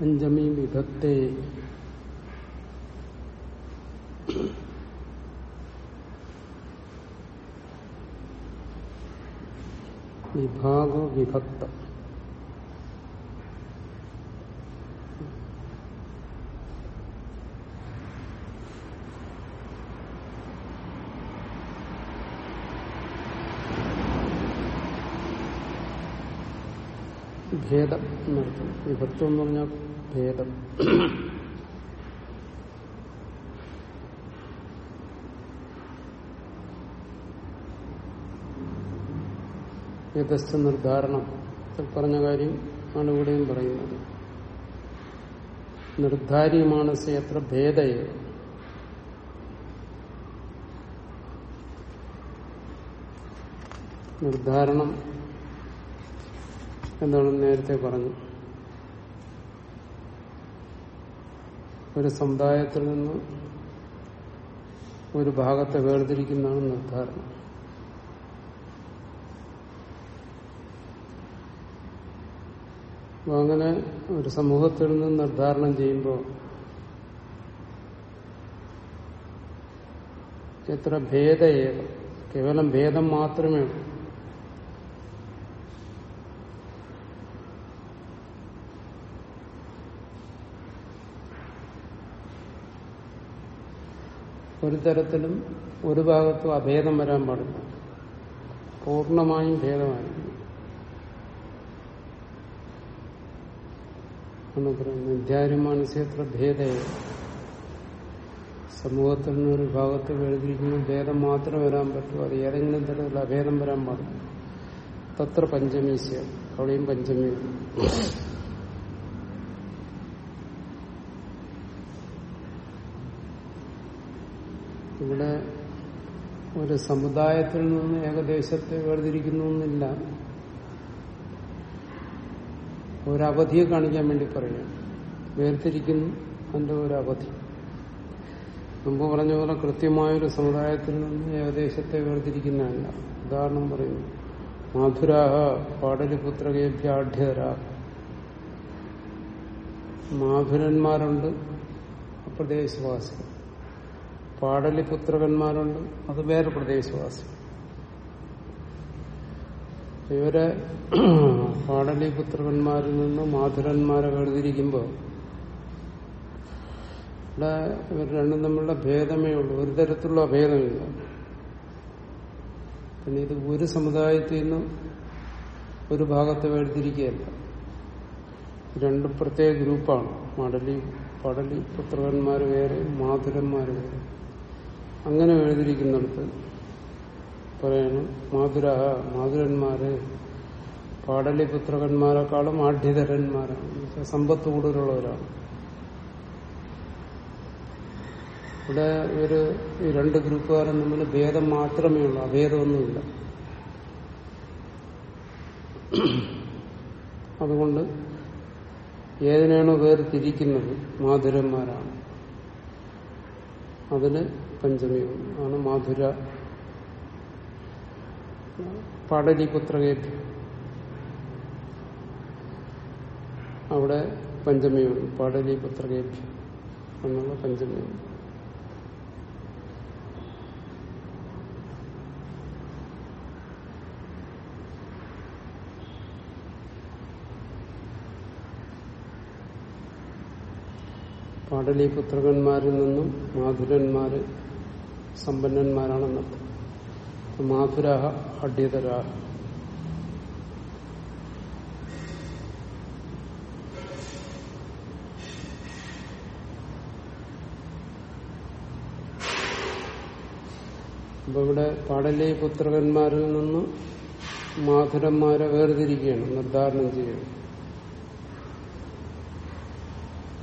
പഞ്ചമി വിഭക്തേ. വിഭാഗോ വിഭക്ത. ഭേദം എന്നർത്ഥം വിഭക്തം എന്ന് പറഞ്ഞാൽ ഭേദം. നിർധാരണം. നിർദ്ധാരണം പറഞ്ഞ കാര്യം ആണ് ഇവിടെയും പറയുന്നത്. നിർദ്ധാരിയമാണ് എത്ര ഭേദയെ. നിർദ്ധാരണം എന്താണെന്ന് നേരത്തെ പറഞ്ഞു ഒരു സമുദായത്തിൽ നിന്ന് ഒരു ഭാഗത്തെ വേർതിരിക്കുന്നതാണ് നിർദ്ധാരണം. അപ്പൊ അങ്ങനെ ഒരു സമൂഹത്തിൽ നിന്ന് നിർദ്ധാരണം ചെയ്യുമ്പോൾ എത്ര ഭേദയേകം കേവലം ഭേദം മാത്രമേ ഉള്ളൂ. ഒരു തരത്തിലും ഒരു ഭാഗത്തും അഭേദം വരാൻ പാടില്ല. പൂർണമായും ഭേദമായിരിക്കും. പറയുന്നത് വിദ്യാരിമാനസ്യത്ര സമൂഹത്തിൽ നിന്ന് ഒരു ഭാഗത്ത് എഴുതിയിരിക്കുന്ന ഭേദം മാത്രം വരാൻ പറ്റൂ. അത് ഏതെങ്കിലും തരത്തിൽ അഭേദം വരാൻ പാടില്ല. തത്ര പഞ്ചമീസ്യ. അവിടെയും പഞ്ചമി. ഇവിടെ ഒരു സമുദായത്തിൽ നിന്ന് ഏകദേശത്തെ വേർതിരിക്കുന്നു എന്നില്ല. ഒരവധിയെ കാണിക്കാൻ വേണ്ടി പറയുകയാണ് വേർതിരിക്കുന്നു അതിന്റെ ഒരു അവധി മുമ്പ് പറഞ്ഞ പോലെ കൃത്യമായൊരു സമുദായത്തിൽ നിന്ന് ഏകദേശത്തെ വേർതിരിക്കുന്നതല്ല. ഉദാഹരണം പറയുന്നു. മാധുരാഹ പാടലിപുത്രകേഭ്യാഢ്യര മാധുരന്മാരുണ്ട് പ്രദേശവാസികൾ പാടലിപുത്രകന്മാരുണ്ട്. അത് വേറെ പ്രദേശവാസി. ഇവരെ പാടലിപുത്രകന്മാരിൽ നിന്ന് മാധുരന്മാരെ വേർതിരിക്കുമ്പോൾ ഇവിടെ ഇവർ രണ്ടും തമ്മിലുള്ള ഭേദമേ ഉള്ളൂ. ഒരു തരത്തിലുള്ള അഭേദമില്ല പിന്നെ ഇത് ഒരു സമുദായത്തിൽ നിന്നും ഒരു ഭാഗത്തെ വേർതിരിക്കുകയല്ല രണ്ട് പ്രത്യേക ഗ്രൂപ്പാണ്. മടലി പടലി പുത്രകന്മാർ വേറെ മാധുരന്മാർ വേറെ. അങ്ങനെ എഴുതിയിരിക്കുന്നിടത്ത് പറയണം. മാധുര മാധുരന്മാര് പാടലിപുത്രകന്മാരെക്കാളും ആഢ്യതരന്മാരാണ് സമ്പത്ത് കൂടുതലുള്ളവരാണ്. ഇവിടെ ഒരു രണ്ട് ഗ്രൂപ്പുകാരും തമ്മിൽ ഭേദം മാത്രമേ ഉള്ളൂ. അഭേദമൊന്നുമില്ല. അതുകൊണ്ട് ഏതിനാണോ വേർതിരിക്കുന്നത് മാധുരന്മാരാണ്. അതിന് പഞ്ചമിയും ആണ് മാധുര. പാടലിപുത്രകേഭ്യം അവിടെ പഞ്ചമിയുണ്ട്. പാടലിപുത്രകേഭ്യം എന്നുള്ള പഞ്ചമിയുണ്ട്. പാടലിപുത്രകന്മാരിൽ നിന്നും മാധുരന്മാര് സമ്പന്നന്മാരാണെന്നർത്ഥം. മാധുരാഹ അഡ്യതരാഹ. അപ്പൊ ഇവിടെ പാടലി പുത്രകന്മാരിൽ നിന്നും മാധുരന്മാരെ വേർതിരിക്കുകയാണ് നിർദ്ധാരണം ചെയ്യുന്നത്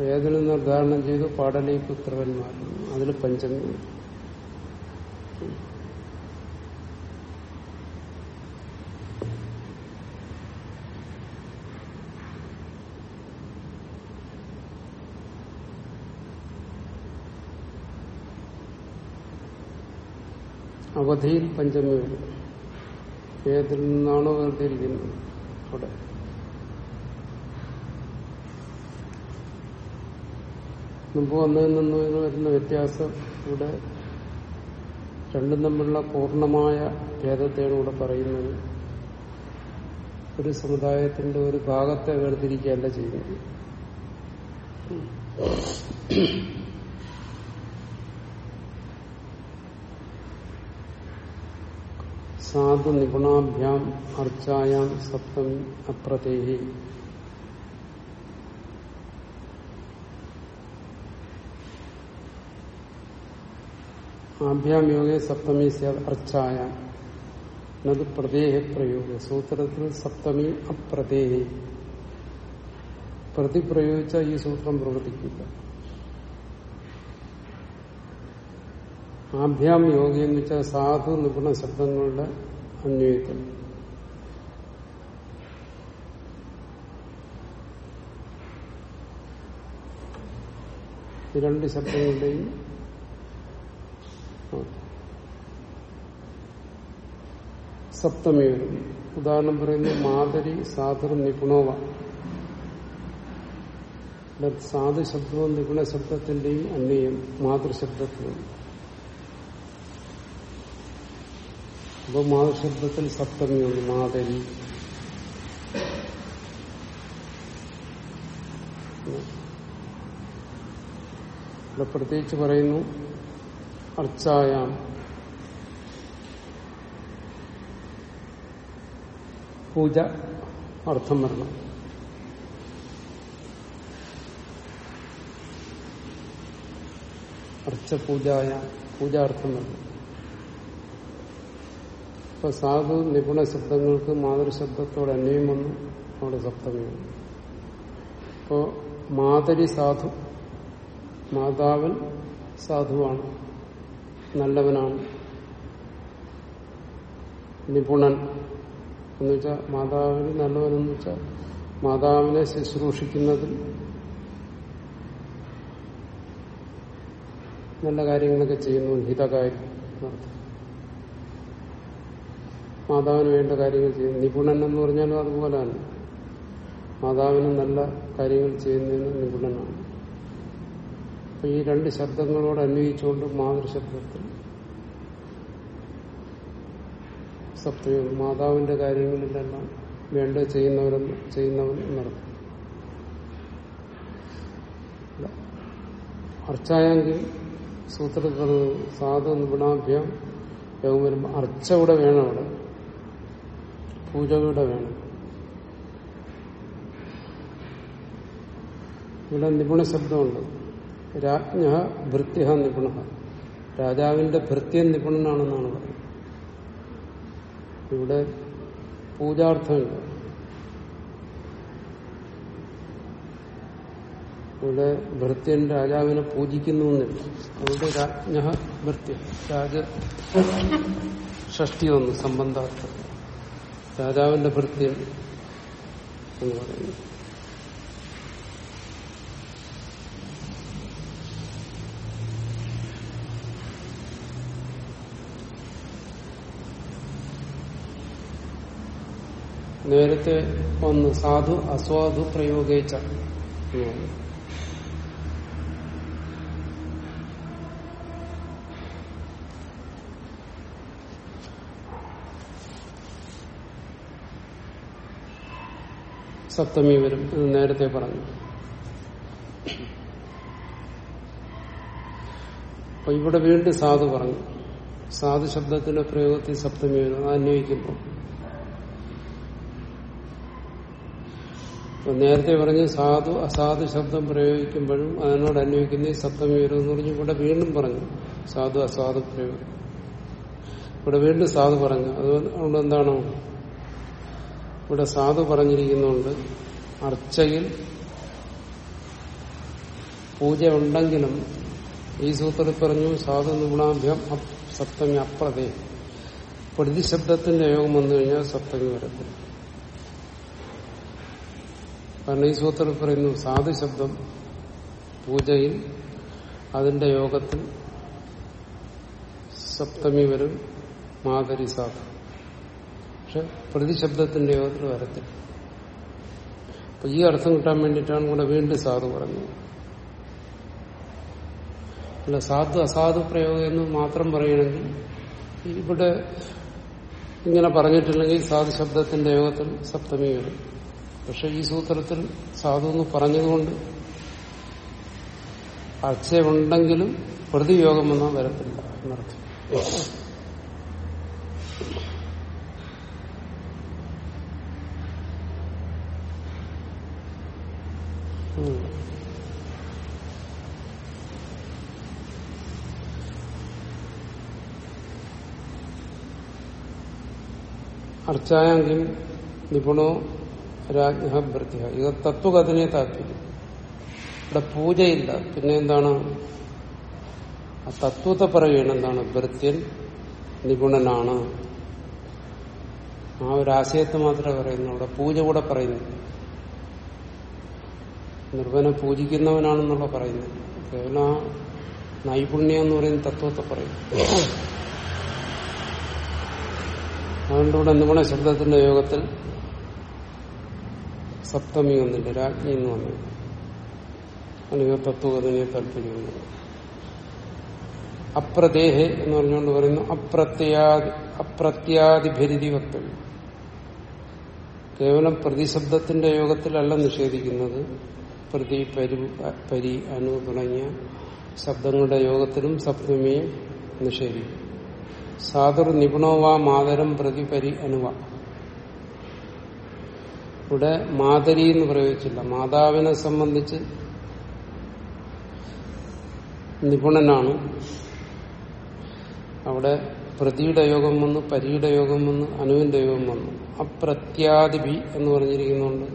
ഏതിൽ നിന്ന് ഉദാഹരണം ചെയ്തു പാടലി പുത്രവന്മാർ. അതിൽ പഞ്ചമി. അവധിയിൽ പഞ്ചമി വരും. ഏതിൽ നിന്നാണോ വേർതിരിക്കുന്നത്? അവിടെ. മുമ്പ് വന്നതിൽ നിന്ന് വരുന്ന വ്യത്യാസം ഇവിടെ രണ്ടും തമ്മിലുള്ള പൂർണമായ ഭേദത്തെയാണ് ഇവിടെ പറയുന്നത്. ഒരു സമുദായത്തിന്റെ ഒരു ഭാഗത്തെ വേർതിരിക്കുകയല്ല ചെയ്യുന്നത്. സാധു നിപുണാഭ്യാം അർച്ചായാം സപ്തം അപ്രതേഹി. ആഭ്യാം യോഗേ സപ്തമി അർച്ചായ. പ്രതേഹ പ്രയോഗ. സൂത്രത്തിൽ സപ്തമി അപ്രദേഹി. പ്രതി പ്രയോഗിച്ച ഈ സൂത്രം പ്രവർത്തിക്കില്ല ആഭ്യാം യോഗി എന്ന് വെച്ചാൽ സാധു നിപുണ ശബ്ദങ്ങളുടെ അന്വയത്തിൽ രണ്ട് ശബ്ദങ്ങളുടെയും സപ്തമി വരും ഉദാഹരണം പറയുന്നത് മാതരി സാധുർ നിപുണോവ. സാധു ശബ്ദവും നിപുണ ശബ്ദത്തിന്റെയും അന്യം മാതൃശബ്ദത്തിനും അപ്പോൾ മാതൃശബ്ദത്തിൽ സപ്തമിയുണ്ട് മാതരി ഇവിടെ പ്രത്യേകിച്ച് പറയുന്നു അർച്ചായാം. പൂജ അർത്ഥം വരണം. അർച്ചപൂജായ പൂജാർത്ഥം വരണം. ഇപ്പൊ സാധു നിപുണ ശബ്ദങ്ങൾക്ക് മാതൃശബ്ദത്തോട് അന്വയം വന്നു. അവിടെ സപ്തമിയാണ് ഇപ്പോ മാതരി സാധു മാതാവൻ സാധുവാണ്. നല്ലവനാണ്. നിപുണൻ എന്ന് വെച്ചാൽ മാതാവിന് നല്ലവനെന്ന് വെച്ചാൽ മാതാവിനെ ശുശ്രൂഷിക്കുന്നതിൽ നല്ല കാര്യങ്ങളൊക്കെ ചെയ്യുന്നു. ഹിതകാര്യം. മാതാവിന് വേണ്ട കാര്യങ്ങൾ ചെയ്യുന്നു. നിപുണൻ എന്ന് പറഞ്ഞാലും അതുപോലെയാണ്. മാതാവിന് നല്ല കാര്യങ്ങൾ ചെയ്യുന്നതിന് നിപുണനാണ്. അപ്പൊ ഈ രണ്ട് ശബ്ദങ്ങളോട് അന്വയിച്ചുകൊണ്ട് മാതൃശബ്ദത്തിൽ സപ്തയം മാതാവിന്റെ കാര്യങ്ങളിലെല്ലാം വേണ്ട ചെയ്യുന്നവരെന്ന് ചെയ്യുന്നവൻ എന്നർത്ഥം. അർച്ചായെങ്കിൽ സൂത്രത്തിൽ സാധു നിപുണാഭ്യം യോഗം വരുമ്പോൾ അർച്ച ഇവിടെ വേണം അവിടെ. പൂജ ഇവിടെ വേണം. ഇവിടെ നിപുണ ശബ്ദമുണ്ട്. രാജ്ഞ ഭൃത്യ നിപുണ രാജാവിന്റെ ഭൃത്യൻ നിപുണനാണെന്നാണ് പറയുന്നത്. ഇവിടെ പൂജാർത്ഥങ്ങൾ. ഇവിടെ ഭൃത്യൻ രാജാവിനെ പൂജിക്കുന്നു എന്നില്ല അവിടെ രാജ്ഞ ഭൃത്യ രാജ ഷഷ്ടി വന്നു സംബന്ധാർത്ഥം. രാജാവിന്റെ ഭൃത്യൻ എന്ന് പറയുന്നു. നേരത്തെ ഒന്ന് സാധു അസ്വാധു പ്രയോഗിച്ച. സപ്തമി വരും എന്ന് നേരത്തെ പറഞ്ഞു. അപ്പൊ ഇവിടെ വീണ്ടും സാധു പറഞ്ഞു. സാധു ശബ്ദത്തിന്റെ പ്രയോഗത്തിൽ സപ്തമി വരും. അന്വയിക്കുമ്പോൾ നേരത്തെ പറഞ്ഞ് സാധു അസാധു ശബ്ദം പ്രയോഗിക്കുമ്പോഴും അതിനോട് അന്വയിക്കുന്ന ഈ സപ്തമി വരും എന്ന് പറഞ്ഞ് ഇവിടെ വീണ്ടും പറഞ്ഞു. സാധു അസാധു പ്രയോഗം. ഇവിടെ വീണ്ടും സാധു പറഞ്ഞു. അതുകൊണ്ട് എന്താണോ? ഇവിടെ സാധു പറഞ്ഞിരിക്കുന്നുണ്ട് അർച്ചയിൽ പൂജ ഉണ്ടെങ്കിലും ഈ സൂത്രത്തിൽ പറഞ്ഞു സാധു നിഗുണാഭ്യം സപ്തമി അപ്രതേ പ്രതിശബ്ദത്തിന്റെ യോഗം വന്നു കഴിഞ്ഞാൽ സപ്തമി വരത്തില്ല കാരണം ഈ സൂത്രത്തിൽ പറയുന്നു സാധു ശബ്ദം പൂജയിൽ അതിന്റെ യോഗത്തിൽ സപ്തമി വരും മാതരി സാധു. പക്ഷെ പ്രതിശബ്ദത്തിന്റെ യോഗത്തിൽ വരത്തില്ല. അപ്പൊ ഈ അർത്ഥം കിട്ടാൻ വേണ്ടിയിട്ടാണ് കൂടെ വീണ്ടും സാധു പറഞ്ഞത് അല്ല സാധു അസാധു പ്രയോഗം എന്ന് മാത്രം പറയണമെങ്കിൽ ഇവിടെ ഇങ്ങനെ പറഞ്ഞിട്ടില്ലെങ്കിൽ സാധു ശബ്ദത്തിന്റെ യോഗത്തിൽ സപ്തമി വരും. പക്ഷെ ഈ സൂത്രത്തിൽ സാധു എന്ന് പറഞ്ഞതുകൊണ്ട് അക്ഷയമുണ്ടെങ്കിലും പ്രതിയോഗം വന്നാൽ വരത്തില്ല എന്നർത്ഥം. അർച്ചായെങ്കിൽ നിപുണോ രാജ്ഞ ഭൃത്യ ഇത് തത്വകഥനെ താല്പര്യം ഇവിടെ പൂജയില്ല. പിന്നെ എന്താണ്? ആ തത്വത്തെ പറയുകയാണ് എന്താണ്? ഭൃത്യൻ നിപുണനാണ്. ആ ഒരു ആശയത്തെ മാത്രമേ പറയുന്നു അവിടെ പൂജ കൂടെ പറയുന്നു നിർവനെ പൂജിക്കുന്നവനാണെന്നുള്ള പറയുന്നത് കേവലം ആ നൈപുണ്യം എന്ന് പറയുന്ന തത്വത്തെ പറയും അതുകൊണ്ടിവിടെ നിപുണ ശബ്ദത്തിന്റെ യോഗത്തിൽ സപ്തമി ഒന്നില്ല രാജ്ഞി എന്ന് വന്നു. അല്ലെങ്കിൽ തത്വകഥനെ താല്പര്യം അപ്രദേഹ എന്ന് പറഞ്ഞുകൊണ്ട് പറയുന്നു അപ്രത്യാദി അപ്രത്യാദിഭരിതി വക്തവ്യം കേവലം പ്രതിശബ്ദത്തിന്റെ യോഗത്തിലല്ല നിഷേധിക്കുന്നത്. പ്രതി പരി പരി അനു തുടങ്ങിയ ശബ്ദങ്ങളുടെ യോഗത്തിലും സപ്തമിയെ നിഷേധിക്കും. സാധുർ നിപുണോവാ മാതരം പ്രതി പരി അനുവ. ഇവിടെ മാതരി എന്ന് പ്രയോഗിച്ചില്ല. മാതാവിനെ സംബന്ധിച്ച് നിപുണനാണ്. അവിടെ പ്രതിയുടെ യോഗം വന്നു പരിയുടെ യോഗം വന്നു അനുവിന്റെ യോഗം വന്നു. അപ്രത്യാദിപി എന്ന് പറഞ്ഞിരിക്കുന്നുണ്ട്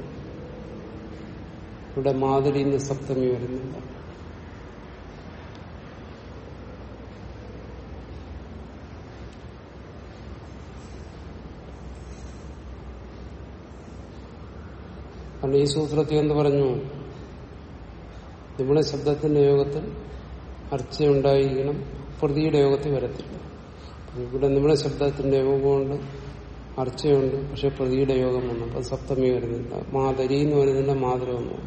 ഇവിടെ മാതിരി ഇന്ന് വരുന്നില്ല കാരണം ഈ സൂത്രത്തിൽ എന്ത് പറഞ്ഞു. നമ്മുടെ ശബ്ദത്തിന്റെ യോഗത്തിൽ അർച്ചയുണ്ടായിരിക്കണം പ്രതിയുടെ യോഗത്തിൽ വരത്തില്ല. ഇവിടെ നമ്മുടെ ശബ്ദത്തിന്റെ യോഗമുണ്ട് അർച്ചയുണ്ട് പക്ഷെ പ്രതിയുടെ യോഗം വന്നു അപ്പൊ സപ്തമി വരുന്നില്ല. മാതരി എന്ന് വന്നു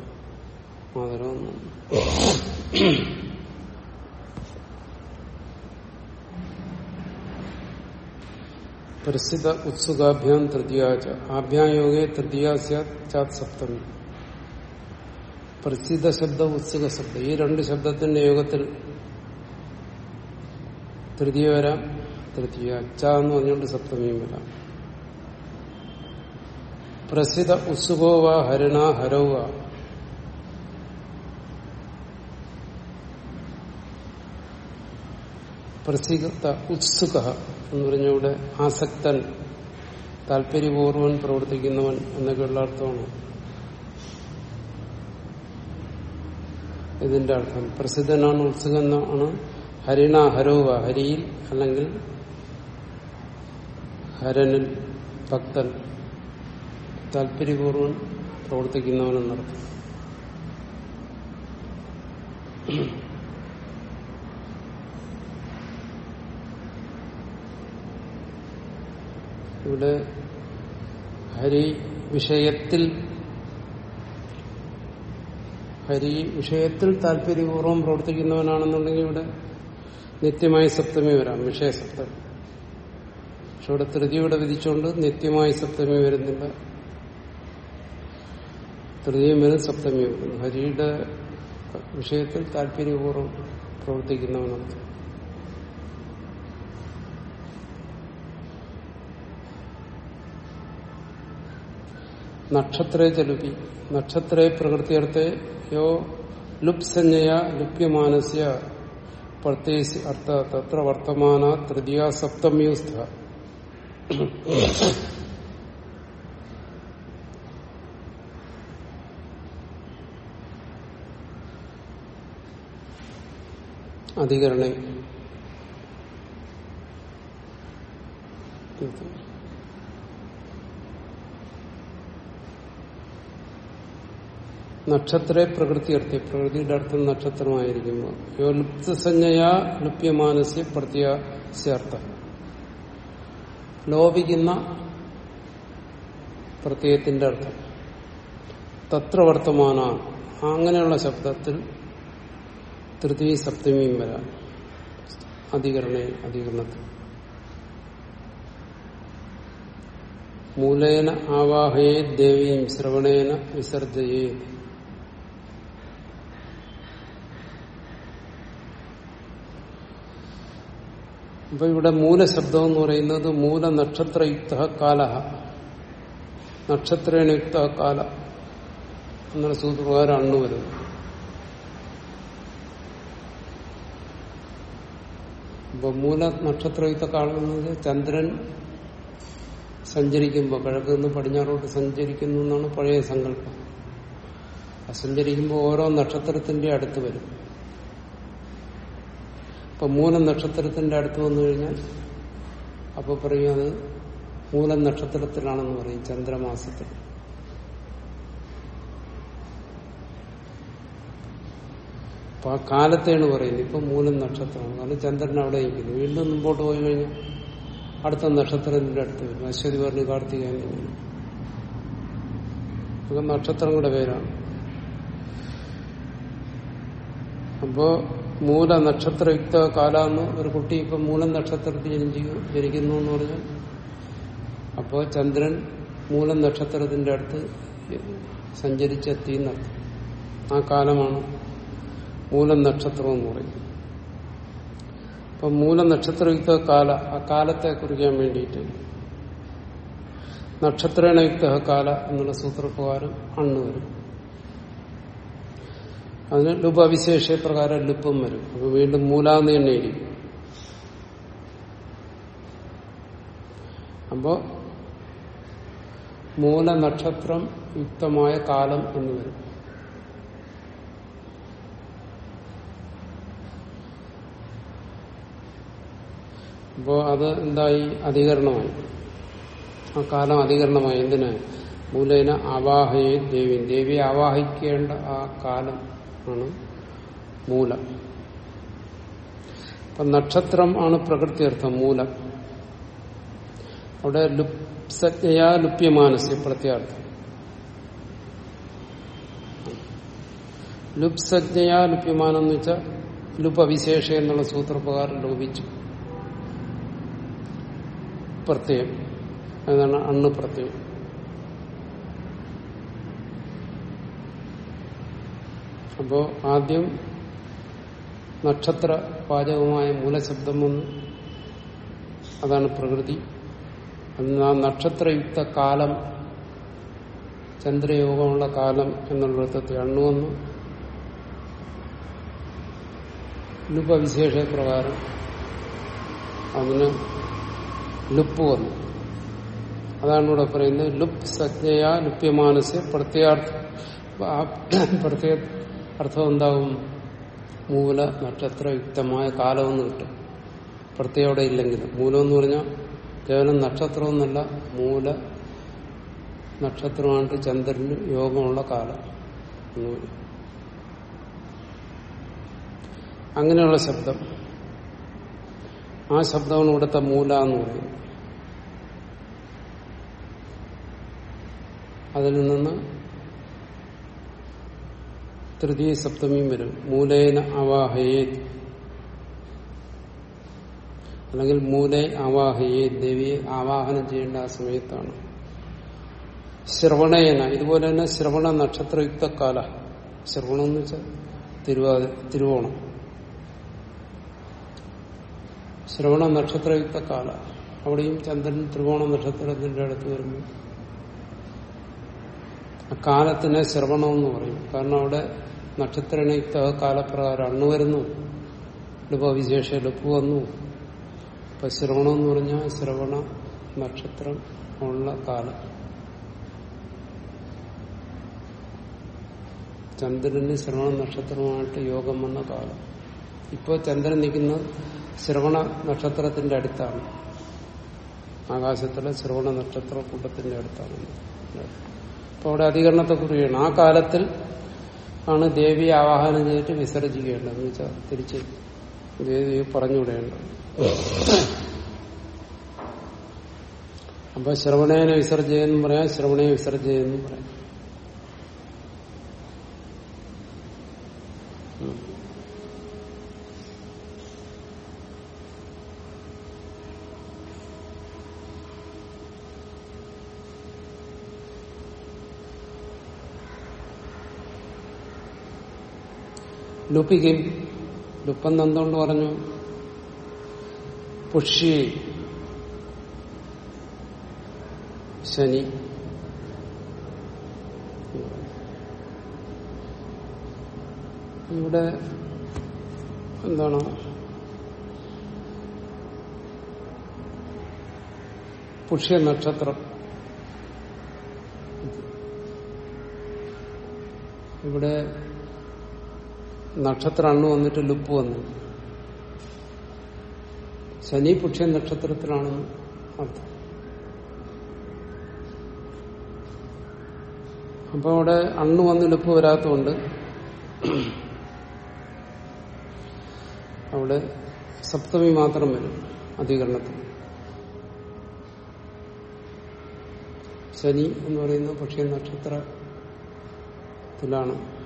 മാതരം വന്നു പ്രസിദ്ധ ഉത്സുകാഭ്യാം തൃതീയാച്ച ആഭ്യായോഗേ തൃതീയ സ്യാത് സപ്തമി പ്രസിദ്ധ ശബ്ദ ഉത്സുക ശബ്ദം ഈ രണ്ട് ശബ്ദത്തിന്റെ യോഗത്തിൽ തൃതീയ വരാം തൃതീയ അച്ച എന്ന് പറഞ്ഞുകൊണ്ട് സപ്തമിയും വരാം. പ്രസിദ്ധ ഉത്സുകോ വ ഹരണ ഹരോ പ്രസിദ്ധ ഉത്സുക എന്ന് പറഞ്ഞവിടെ ആസക്തൻ താല്പര്യപൂർവൻ പ്രവർത്തിക്കുന്നവൻ എന്നൊക്കെയുള്ള അർത്ഥമാണ്. ഇതിന്റെ അർത്ഥം പ്രസിദ്ധനാണ് ഉത്സുക എന്നാണ് ഹരിണ ഹരോവ ഹരിയിൽ അല്ലെങ്കിൽ ഹരനിൽ ഭക്തൻ താല്പര്യപൂർവം പ്രവർത്തിക്കുന്നവനെന്നർത്ഥം ഇവിടെ ഹരി വിഷയത്തിൽ ഹരി വിഷയത്തിൽ താല്പര്യപൂർവം പ്രവർത്തിക്കുന്നവനാണെന്നുണ്ടെങ്കിൽ ഇവിടെ നിത്യമായി സപ്തമി വരാം വിഷയസപ്തമി. പക്ഷെ ഇവിടെ തൃതിയുടെ വിധിച്ചുകൊണ്ട് നിത്യമായി സപ്തമി വരുന്നില്ല. തൃതിയും വരും സപ്തമി വരുന്നു ഹരിയുടെ വിഷയത്തിൽ താല്പര്യപൂർവം പ്രവർത്തിക്കുന്നവനാണ്. നക്ഷത്രേ ചലുപി നക്ഷത്രേ പ്രകൃതിയർത്ഥേ യോ ലുപ്സഞ്ജയ ലുപ്യമാനസ്യ പ്രത്യേകിച്ച് അർത്ഥ തത്ര വർത്തമാന തൃതീയ സപ്തമ്യൂസ്ഥ അധികരണ നക്ഷത്രേ പ്രകൃതിയർത്ഥി പ്രകൃതിയുടെ അർത്ഥം നക്ഷത്രമായിരിക്കുമ്പോൾ യോ ലുപ്തസഞ്ജയാ ലുപ്യമാനസ്യ പ്രത്യാസ്യർത്ഥം ലോപിക്കുന്ന പ്രത്യയത്തിന്റെ അർത്ഥം. തത്ര വർത്തമാന. അങ്ങനെയുള്ള ശബ്ദത്തിൽ തൃതീയ സപ്തമിയും വരാം. അധികരണ അധികരണത്തിൽ മൂലേന ആവാഹയെ ദേവിയും ശ്രവണേന വിസർജയേ അപ്പൊ ഇവിടെ മൂലശബ്ദം എന്ന് പറയുന്നത് മൂല നക്ഷത്രയുക്ത കാല നക്ഷത്രേണയുക്ത കാല എന്നുള്ള സൂത്രപ്രകാരം അണ്ണു വരുന്നത്. അപ്പൊ മൂല നക്ഷത്രയുക്ത കാലം എന്നത് ചന്ദ്രൻ സഞ്ചരിക്കുമ്പോൾ കിഴക്ക് നിന്ന് പടിഞ്ഞാറോട്ട് സഞ്ചരിക്കുന്നു എന്നാണ് പഴയ സങ്കല്പം. സഞ്ചരിക്കുമ്പോൾ ഓരോ നക്ഷത്രത്തിന്റെ അടുത്ത് വരും. ഇപ്പൊ മൂലം നക്ഷത്രത്തിന്റെ അടുത്ത് വന്നു കഴിഞ്ഞാൽ അപ്പൊ പറയും അത് മൂലം നക്ഷത്രത്തിലാണെന്ന് പറയും ചന്ദ്രമാസത്തിൽ. അപ്പൊ ആ കാലത്തെയാണ് പറയുന്നത് ഇപ്പൊ മൂലം നക്ഷത്രമാണ് കാരണം ചന്ദ്രൻ അവിടെ ഇരിക്കുന്നു. വീണ്ടും മുമ്പോട്ട് പോയി കഴിഞ്ഞാൽ അടുത്ത നക്ഷത്രത്തിന്റെ അടുത്ത് വരും. അശ്വതി പറഞ്ഞു ഇതൊക്കെ നക്ഷത്രങ്ങളുടെ പേരാണ്. അപ്പോ മൂല നക്ഷത്രയുക്ത കാലാന്ന് ഒരു കുട്ടി ഇപ്പൊ മൂലം നക്ഷത്രത്തിൽ ജനിക്കുന്നു എന്ന് പറഞ്ഞാൽ അപ്പോ ചന്ദ്രൻ മൂലം നക്ഷത്രത്തിന്റെ അടുത്ത് സഞ്ചരിച്ചെത്തി എന്നർത്ഥം ആ കാലമാണ് മൂലം നക്ഷത്രം എന്ന് പറയുന്നത്. അപ്പൊ മൂല നക്ഷത്രയുക്ത കാല ആ കാലത്തെ കുറിക്കാൻ വേണ്ടിയിട്ട് നക്ഷത്രേണയുക്ത കാല എന്നുള്ള സൂത്രപ്രകാരം അണ്ണ് വരും. അതിന് ലുപവിശേഷ പ്രകാരം ലുപ്പം വരും. അപ്പൊ വീണ്ടും മൂലാന്ന് തന്നെ ഇരിക്കും. അപ്പോ മൂലനക്ഷത്രം യുക്തമായ കാലം എന്ന് വരും. അപ്പോ അത് എന്തായി? അധികരണമായി. ആ കാലം അധികരണമായി. എന്തിനാ മൂലേന ആവാഹയെ ദേവി. ദേവിയെ ആവാഹിക്കേണ്ട ആ കാലം ആണ് മൂലം. അപ്പൊ നക്ഷത്രം ആണ് പ്രകൃതിയർത്ഥം മൂലം. അവിടെ ലുപ്സജ്ഞയാ ലുപ്യമാനസ്യ പ്രത്യാർത്ഥം ലുപ്സജ്ഞയാ ലുപ്യമാനം എന്ന് വെച്ചാൽ ലുപവിശേഷ എന്നുള്ള സൂത്രപ്രകാരം ലോപിച്ചു. പ്രത്യയം. അതാണ് അണ്ണ് പ്രത്യയം. അപ്പോ ആദ്യം നക്ഷത്ര വാചകമായ മൂലശബ്ദം വന്നു അതാണ് പ്രകൃതി. ആ നക്ഷത്രയുക്ത കാലം ചന്ദ്രയോഗമുള്ള കാലം എന്നുള്ള അണ്ണു അണ്ണുവന്നു ലുപവിശേഷ പ്രകാരം അതിന് ലുപ്പ് വന്നു. അതാണ് ഇവിടെ പറയുന്നത് ലുപ് സജ്ഞയാ ലുപ്യമാനസ് പ്രത്യാർത്ഥ പ്രത്യേക അർത്ഥം എന്താവും? മൂല നക്ഷത്രയുക്തമായ കാലമെന്ന് കിട്ടും. പ്രത്യേകം ഇല്ലെങ്കിൽ ഇല്ലെങ്കിലും. മൂലം പറഞ്ഞാൽ കേവലം നക്ഷത്രമൊന്നല്ല മൂല നക്ഷത്രമായിട്ട് ചന്ദ്രന് യോഗമുള്ള കാലം അങ്ങനെയുള്ള ശബ്ദം. ആ ശബ്ദമാണ് ഇവിടുത്തെ മൂല എന്ന് പറയുന്നത്. അതിൽ നിന്ന് തൃതീയ സപ്തമിയും വരും. മൂലേന അവാഹയേ അല്ലെങ്കിൽ മൂലെ അവാഹയെ ദേവിയെ ആവാഹനം ചെയ്യേണ്ട ആ സമയത്താണ്. ശ്രവണേന. ഇതുപോലെ തന്നെ ശ്രവണ നക്ഷത്രയുക്തകാല. ശ്രവണം എന്ന് വെച്ചാൽ തിരുവാതി തിരുവോണം. ശ്രവണ നക്ഷത്രയുക്തകാല. അവിടെയും ചന്ദ്രൻ ത്രികോണ നക്ഷത്രത്തിന്റെ അടുത്ത് ആ കാലത്തിനെ ശ്രവണം എന്ന് പറയും. കാരണം അവിടെ നക്ഷത്രയുക്ത കാലപ്രകാരം അണ്ണു വരുന്നു. ലുപവിശേഷ ലുപ്പ് വന്നു. ഇപ്പൊ ശ്രവണം എന്ന് പറഞ്ഞാൽ ശ്രവണ നക്ഷത്രം ഉള്ള കാലം. ചന്ദ്രന് ശ്രവണ നക്ഷത്രമായിട്ട് യോഗം വന്ന കാലം. ഇപ്പോൾ ചന്ദ്രൻ നിൽക്കുന്ന ശ്രവണ നക്ഷത്രത്തിന്റെ അടുത്താണ്. ആകാശത്തിലെ ശ്രവണ നക്ഷത്ര കൂട്ടത്തിന്റെ അടുത്താണ്. അപ്പൊ അവിടെ അധികരണത്തെ കുറിയാണ്. ആ കാലത്തിൽ ആണ് ദേവിയെ ആവാഹനം ചെയ്തിട്ട് വിസർജിക്കേണ്ടത് എന്ന് വെച്ചാൽ തിരിച്ച് ദേവിയെ പറഞ്ഞുവിടേണ്ടത്. അപ്പൊ ശ്രവണേനെ വിസർജയെന്ന് പറയാം ശ്രവണയെ വിസർജയെന്നും പറയാം. ലുപിക്കും ലുപ്പെന്ന് എന്തുകൊണ്ട് പറഞ്ഞു പുഷ്യ ശനി. ഇവിടെ എന്താണ്? പുഷ്യ നക്ഷത്രം. ഇവിടെ നക്ഷത്രം അണ്ണു വന്നിട്ട് ലുപ്പ് വന്നു. ശനി പുഷ്യ നക്ഷത്രത്തിലാണ് അർത്ഥം. അപ്പൊ അവിടെ അണ്ണു വന്ന് ലുപ്പ് വരാത്തതുകൊണ്ട് അവിടെ സപ്തമി മാത്രം വരും അധികരണത്തിൽ. ശനി എന്ന് പറയുന്ന പക്ഷേ നക്ഷത്രത്തിലാണ്.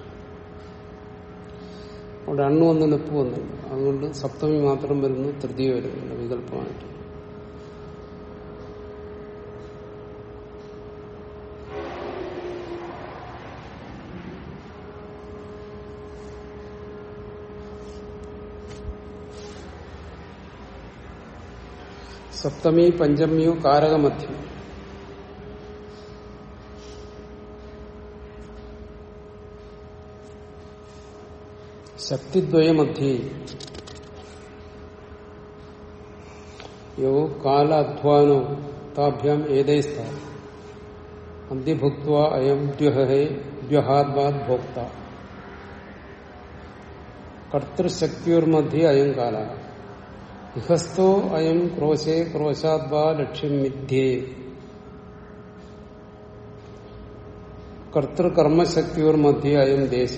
അവിടെ അണ്ണു വന്ന് നെപ്പ് വന്നില്ല അതുകൊണ്ട് സപ്തമി മാത്രം വരുന്നു തൃതീയ വരുന്നില്ല വികല്പമായിട്ട് സപ്തമി പഞ്ചമിയോ കാരകമധ്യം. ശക്തിദ്വയമധ്യേ യോ കാല അധ്വാനോ താഭ്യാം ഏതേ സ്ഥാ അന്ത്യഭുക്വ അയം ദ്വഹേ ദ്വഹാദ്വാദ് ഭോക്ത കർത്തൃശക്തിയോർമധ്യേ അയം കാല ഇഹസ്തോ അയം ക്രോശേ ക്രോശാദ്വാ ലക്ഷ്യം മിഥ്യേ കർത്തൃകർമ്മശക്തിയോർമധ്യേ അയം ദേശ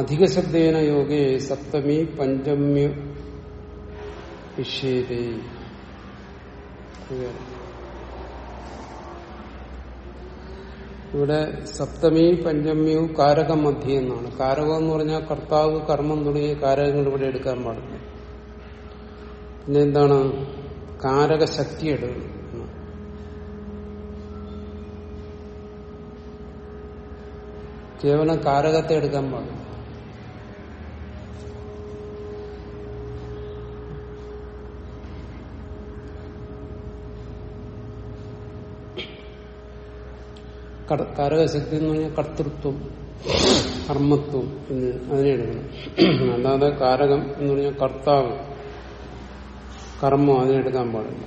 അധികശബ്ദേന യോഗേ സപ്തമി പഞ്ചമ്യ വിഷേദേ ഇവിടെ സപ്തമി പഞ്ചമ്യു കാരകം മധ്യ എന്നാണ്. കാരകം എന്ന് പറഞ്ഞാൽ കർത്താവ് കർമ്മം തുടങ്ങിയ കാരകങ്ങൾ ഇവിടെ എടുക്കാൻ പാടില്ല. പിന്നെ എന്താണ്? കാരക ശക്തി എടുക്കണം കേവലം കാരകത്തെ എടുക്കാൻ പാടില്ല. കാരകശക്തി എന്ന് പറഞ്ഞാൽ കർത്തൃത്വം കർമ്മത്വം എന്ന് അതിനെ എടുക്കണം. അല്ലാതെ കാരകം എന്ന് പറഞ്ഞാൽ കർത്താവ് കർമ്മം അതിനെടുക്കാൻ പാടില്ല.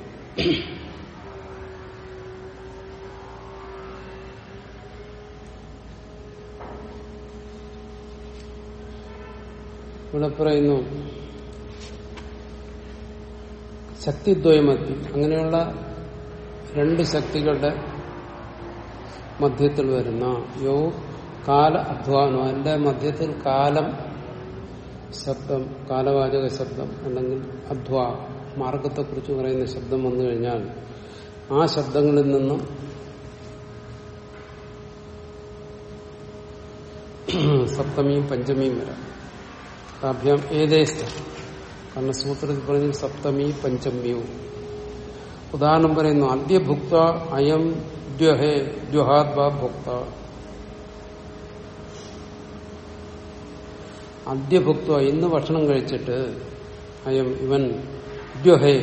ഇവിടെ പറയുന്നു ശക്തിദ്വയമത്തി അങ്ങനെയുള്ള രണ്ട് ശക്തികളുടെ മധ്യത്തിൽ വരുന്ന യോ കാല അധ്വാനം അതിന്റെ മധ്യത്തിൽ കാലം ശബ്ദം കാലവാചക ശബ്ദം അല്ലെങ്കിൽ അധ്വാ മാർഗത്തെക്കുറിച്ച് പറയുന്ന ശബ്ദം വന്നു കഴിഞ്ഞാൽ ആ ശബ്ദങ്ങളിൽ നിന്ന് സപ്തമിയും പഞ്ചമിയും വരാം. താഭ്യാം ഏതേസ്ഥ കാരണം സൂത്രത്തിൽ പറഞ്ഞ സപ്തമി പഞ്ചമിയും. ഉദാഹരണം പറയുന്നു അദ്യഭുക്ത അയം ദ്വഹേ ദ്വഹാദ്വാ ഭുക്ത അദ്യഭുക്ത ഇന്ന് ഭക്ഷണം കഴിച്ചിട്ട് അയം ഇവൻ ദ്വഹേ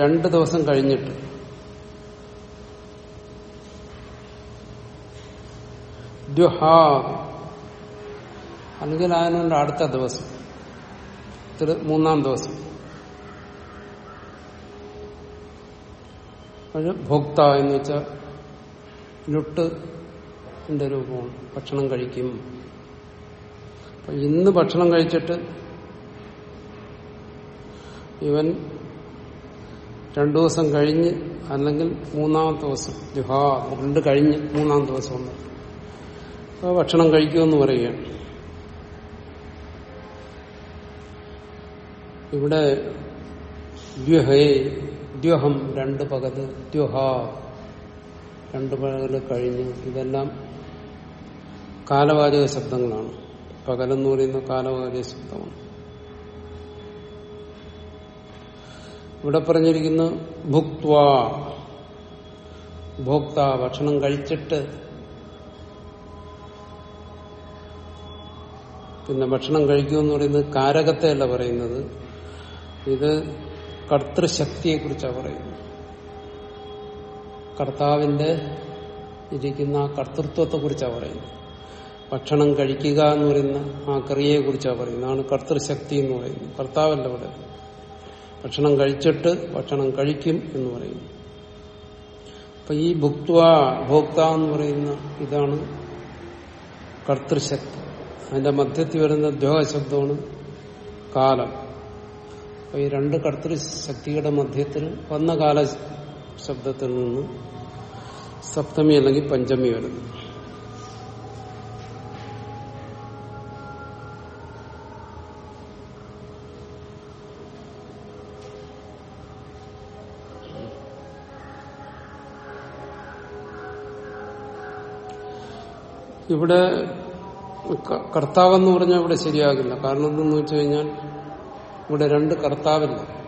രണ്ട് ദിവസം കഴിഞ്ഞിട്ട് ദ്വഹാ അല്ലെങ്കിൽ അതിനുണ്ട് അടുത്ത ദിവസം. മൂന്നാം ദിവസം. ഭോക്ത എന്ന് വെച്ചാൽ ലുട്ടിന്റെ രൂപമാണ്. ഭക്ഷണം കഴിക്കും. അപ്പൊ ഇന്ന് ഭക്ഷണം കഴിച്ചിട്ട് ഇവൻ രണ്ടു ദിവസം കഴിഞ്ഞ് അല്ലെങ്കിൽ മൂന്നാമത്തെ ദിവസം ജുഹാ രണ്ട് കഴിഞ്ഞ് മൂന്നാം ദിവസം അപ്പോൾ ഭക്ഷണം കഴിക്കുമെന്ന് പറയുകയാണ്. ഇവിടെ ദ്വഹേ ദ്വഹം രണ്ട് പകൽ ദ്വഹ രണ്ട് പകൽ കഴിഞ്ഞ് ഇതെല്ലാം കാലവാചക ശബ്ദങ്ങളാണ്. പകലെന്ന് പറയുന്ന കാലവാചക ശബ്ദമാണ്. ഇവിടെ പറഞ്ഞിരിക്കുന്ന ഭുക്വ ഭോക്ത ഭക്ഷണം കഴിച്ചിട്ട് പിന്നെ ഭക്ഷണം കഴിക്കുമെന്ന് പറയുന്നത് കാരകത്തെയല്ല പറയുന്നത്. ഇത് കർത്തൃശക്തിയെ കുറിച്ചാണ് പറയുന്നത്. കർത്താവിന്റെ ഇരിക്കുന്ന കർത്തൃത്വത്തെ കുറിച്ചാണ് പറയുന്നത്. ഭക്ഷണം കഴിക്കുക എന്ന് പറയുന്ന ആ ക്രിയയെ കുറിച്ചാണ് പറയുന്നത്. ആണ് കർത്തൃശക്തി എന്ന് പറയുന്നത്. കർത്താവല്ല ഇവിടെ ഭക്ഷണം കഴിച്ചിട്ട് ഭക്ഷണം കഴിക്കും എന്ന് പറയുന്നു അപ്പൊ ഈ ഭുക്വ ഭോക്ത എന്ന് പറയുന്ന ഇതാണ് കർത്തൃശക്തി. അതിന്റെ മധ്യത്തിൽ വരുന്ന ദ്യോഗശബ്ദമാണ് കാലം. അപ്പൊ ഈ രണ്ട് കർത്തൃശക്തിയുടെ മധ്യത്തിൽ വന്ന കാല ശബ്ദത്തിൽ നിന്ന് സപ്തമി അല്ലെങ്കിൽ പഞ്ചമി വരുന്നു. ഇവിടെ കർത്താവെന്ന് പറഞ്ഞാൽ ഇവിടെ ശരിയാകില്ല. കാരണം എന്തെന്ന് വെച്ച് കഴിഞ്ഞാൽ ഇവിടെ രണ്ട് കർത്താവില്ല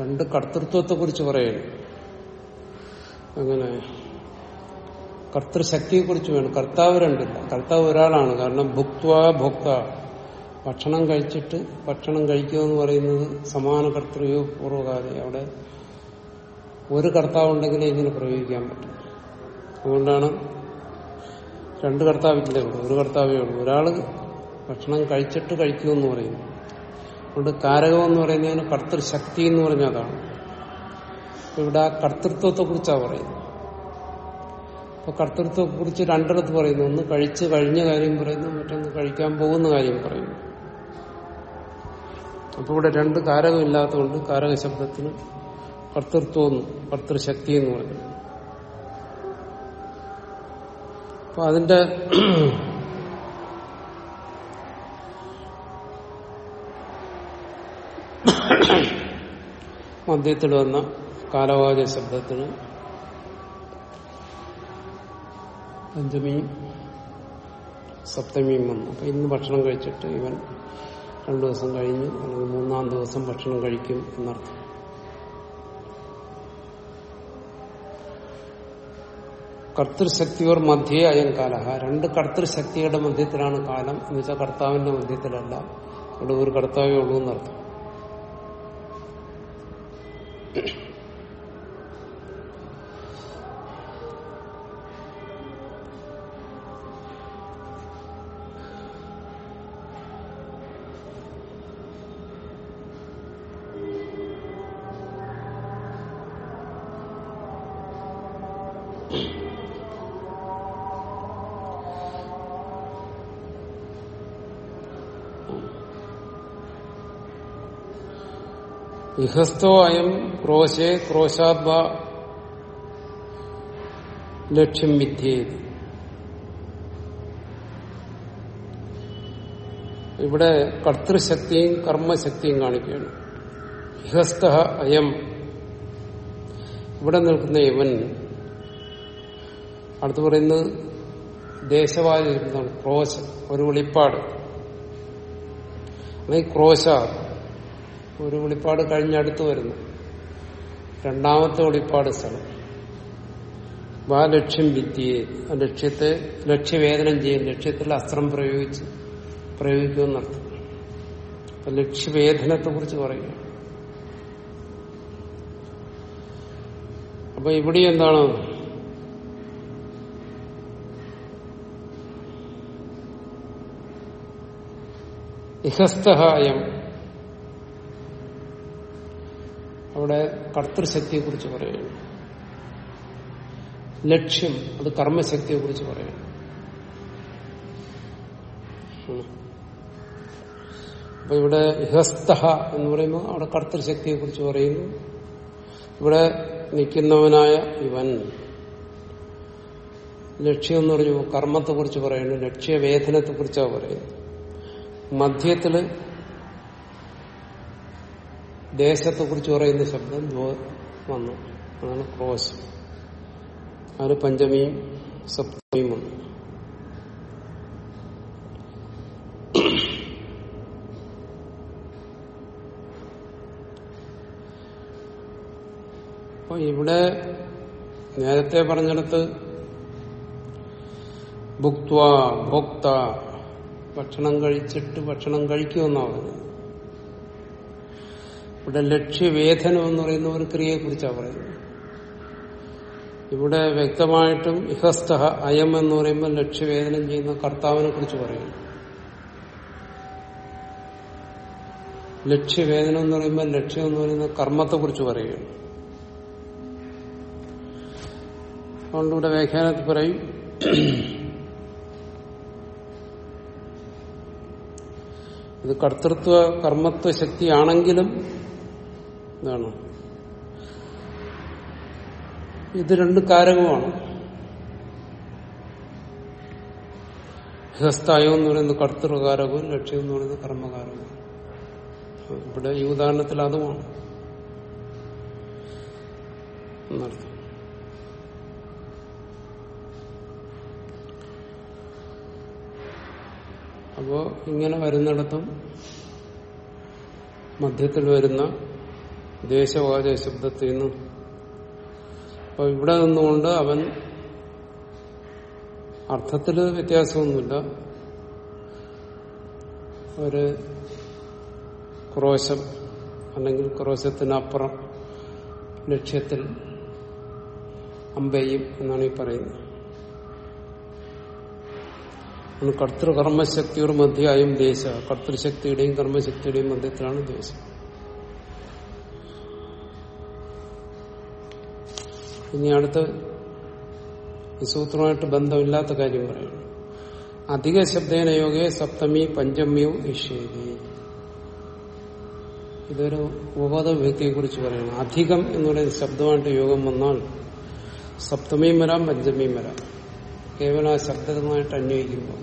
രണ്ട് കർത്തൃത്വത്തെ കുറിച്ച് പറയുന്നു അങ്ങനെ കർത്തൃശക്തിയെ കുറിച്ച് വേണം. കർത്താവ് രണ്ടില്ല. കർത്താവ് ഒരാളാണ്. കാരണം ഭുക്വ ഭോക്ത. ഭക്ഷണം കഴിച്ചിട്ട് ഭക്ഷണം കഴിക്കുക എന്ന് പറയുന്നത് സമാന കർത്തൃയോ പൂർവകാലം അവിടെ ഒരു കർത്താവ് ഉണ്ടെങ്കിലേ ഇങ്ങനെ പ്രയോഗിക്കാൻ പറ്റും. അതുകൊണ്ടാണ് രണ്ട് കർത്താവില്ലേ ഉള്ളൂ. ഒരു കർത്താവേ ഉള്ളൂ. ഒരാൾ ഭക്ഷണം കഴിച്ചിട്ട് കഴിക്കൂ എന്ന് പറയുന്നു. അതുകൊണ്ട് കാരകം എന്ന് പറയുന്നതിന് കർത്തൃശക്തി എന്ന് പറഞ്ഞതാണ് അതാണ്. ഇവിടെ ആ കർത്തൃത്വത്തെ കുറിച്ചാണ് പറയുന്നത്. അപ്പൊ കർത്തൃത്വത്തെ കുറിച്ച് രണ്ടിടത്ത് പറയുന്നു. ഒന്ന് കഴിച്ച് കഴിഞ്ഞ കാര്യം പറയുന്നു മറ്റൊന്ന് കഴിക്കാൻ പോകുന്ന കാര്യം പറയുന്നു. അപ്പൊ ഇവിടെ രണ്ട് കാരകം ഇല്ലാത്തതുകൊണ്ട് കാരക ശബ്ദത്തിന് കർത്തൃത്വം കർത്തൃശക്തി എന്ന് പറഞ്ഞു അപ്പൊ അതിന്റെ മധ്യത്തിൽ വന്ന കാലവാച ശബ്ദത്തിന് പഞ്ചമിയും സപ്തമിയും വന്നു. അപ്പൊ ഇന്ന് ഭക്ഷണം കഴിച്ചിട്ട് ഇവൻ രണ്ടു ദിവസം കഴിഞ്ഞ് അല്ലെങ്കിൽ മൂന്നാം ദിവസം ഭക്ഷണം കഴിക്കും എന്നർത്ഥം. കർത്തൃശക്തിയോർ മധ്യേ അയം കാലഹ. രണ്ട് കർത്തൃശക്തിയുടെ മധ്യത്തിലാണ് കാലം. എന്ന് വെച്ചാൽ കർത്താവിന്റെ മധ്യത്തിലല്ല. ഇവിടെ ഒരു കർത്താവേ ഉള്ളൂ എന്നർത്ഥം. ഇഹസ്തോ അയം ക്രോശേ ക്രോശാത്വ ലക്ഷ്യം വിദ്യേത് ഇവിടെ കർത്തൃശക്തിയും കർമ്മശക്തിയും കാണിക്കുകയാണ്. ഗൃഹസ്ഥ അയം. ഇവിടെ നിൽക്കുന്ന ഇവൻ അടുത്ത് പറയുന്നത് ദേശവാദ ക്രോശ ഒരു വെളിപ്പാട്. അല്ലെങ്കിൽ ക്രോശ ഒരു വെളിപ്പാട് കഴിഞ്ഞടുത്ത് വരുന്നു. രണ്ടാമത്തെ വെളിപ്പാട് സ്ഥലം. വാ ലക്ഷ്യം വിദ്യയെ. ലക്ഷ്യത്തെ ലക്ഷ്യവേദനം ചെയ്യും. ലക്ഷ്യത്തിൽ അസ്ത്രം പ്രയോഗിച്ച് പ്രയോഗിക്കുമെന്നർത്ഥം അപ്പൊ ലക്ഷ്യവേദനത്തെ കുറിച്ച് പറയുക. അപ്പൊ ഇവിടെ എന്താണ്? ഇഹസ്തഹായം അവിടെ കർത്തൃശക്തിയെ കുറിച്ച് പറയുന്നു. ലക്ഷ്യം അത് കർമ്മശക്തിയെ കുറിച്ച് പറയുന്നു അപ്പൊ ഇവിടെ ഹസ്തഹ എന്ന് പറയുമ്പോൾ അവിടെ കർത്തൃശക്തിയെ കുറിച്ച് പറയുന്നു. ഇവിടെ നിൽക്കുന്നവനായ ഇവൻ. ലക്ഷ്യം എന്ന് പറഞ്ഞു കർമ്മത്തെ കുറിച്ച് പറയുന്നു. ലക്ഷ്യവേദനത്തെ കുറിച്ചാണ് പറയുന്നത്. മധ്യത്തിൽ ദേശത്തെ കുറിച്ച് പറയുന്ന ശബ്ദം വന്നു. അതാണ് ക്രോശ്. അതിന് പഞ്ചമിയും സപ്തമിയും വന്നു. അപ്പൊ ഇവിടെ നേരത്തെ പറഞ്ഞെടുത്ത് ഭുക്വ ഭോക്ത ഭക്ഷണം കഴിച്ചിട്ട് ഭക്ഷണം കഴിക്കുമെന്നാണ് പറഞ്ഞത്. ഇവിടെ ലക്ഷ്യവേദനം എന്ന് പറയുന്ന ഒരു ക്രിയയെക്കുറിച്ചാണ് പറയുന്നത്. ഇവിടെ വ്യക്തമായിട്ടും ഇഹസ്ത അയം എന്ന് പറയുമ്പോൾ ലക്ഷ്യവേദനം ചെയ്യുന്ന കർത്താവിനെ കുറിച്ച് പറയുന്നു. ലക്ഷ്യവേദനം എന്ന് പറയുമ്പോൾ ലക്ഷ്യം എന്ന് പറയുന്ന കർമ്മത്തെ കുറിച്ച് പറയുകയാണ് അതുകൊണ്ട് ഇവിടെ വ്യാഖ്യാനത്തിൽ പറയും ഇത് കർത്തൃത്വ കർമ്മത്വ ശക്തിയാണെങ്കിലും എന്താണ് ഇത് രണ്ട് കാരകമാണ്. ഹസ്തായം എന്ന് പറയുന്നത് കർത്തൃകാരകവും ലക്ഷ്യം എന്ന് പറയുന്നത് കർമ്മകാരകവും. ഇവിടെ ഈ ഉദാഹരണത്തിൽ അതുമാണ്. അപ്പോ ഇങ്ങനെ വരുന്നിടത്തും മധ്യത്തിൽ വരുന്ന ദേശവാചക ശബ്ദത്തിൽ നിന്ന് അപ്പൊ ഇവിടെ നിന്നുകൊണ്ട് അവൻ അർത്ഥത്തിൽ വ്യത്യാസമൊന്നുമില്ല. ഒരു ക്രോശം അല്ലെങ്കിൽ ക്രോശത്തിനപ്പുറം ലക്ഷ്യത്തിൽ അമ്പയും എന്നാണ് ഈ പറയുന്നത്. കർത്തൃകർമ്മശക്തിയുടെ മധ്യമായും ദേശ കർത്തൃശക്തിയുടെയും കർമ്മശക്തിയുടെയും മധ്യത്തിലാണ് ദേശം. ഇനി അടുത്ത് സൂത്രമായിട്ട് ബന്ധമില്ലാത്ത കാര്യം പറയുന്നു അധിക ശബ്ദേന യോഗേ സപ്തമി പഞ്ചമ്യോ ഇഷ്യേതി ഇതൊരു ഉപപദ വിഭക്തിയെ കുറിച്ച് പറയുന്നു അധികം എന്ന് പറയുന്ന ശബ്ദമായിട്ട് യോഗം വന്നാൽ സപ്തമിയും വരാം പഞ്ചമിയും വരാം കേവലം ആ ശബ്ദമായിട്ട് അന്വയിക്കുമ്പോൾ.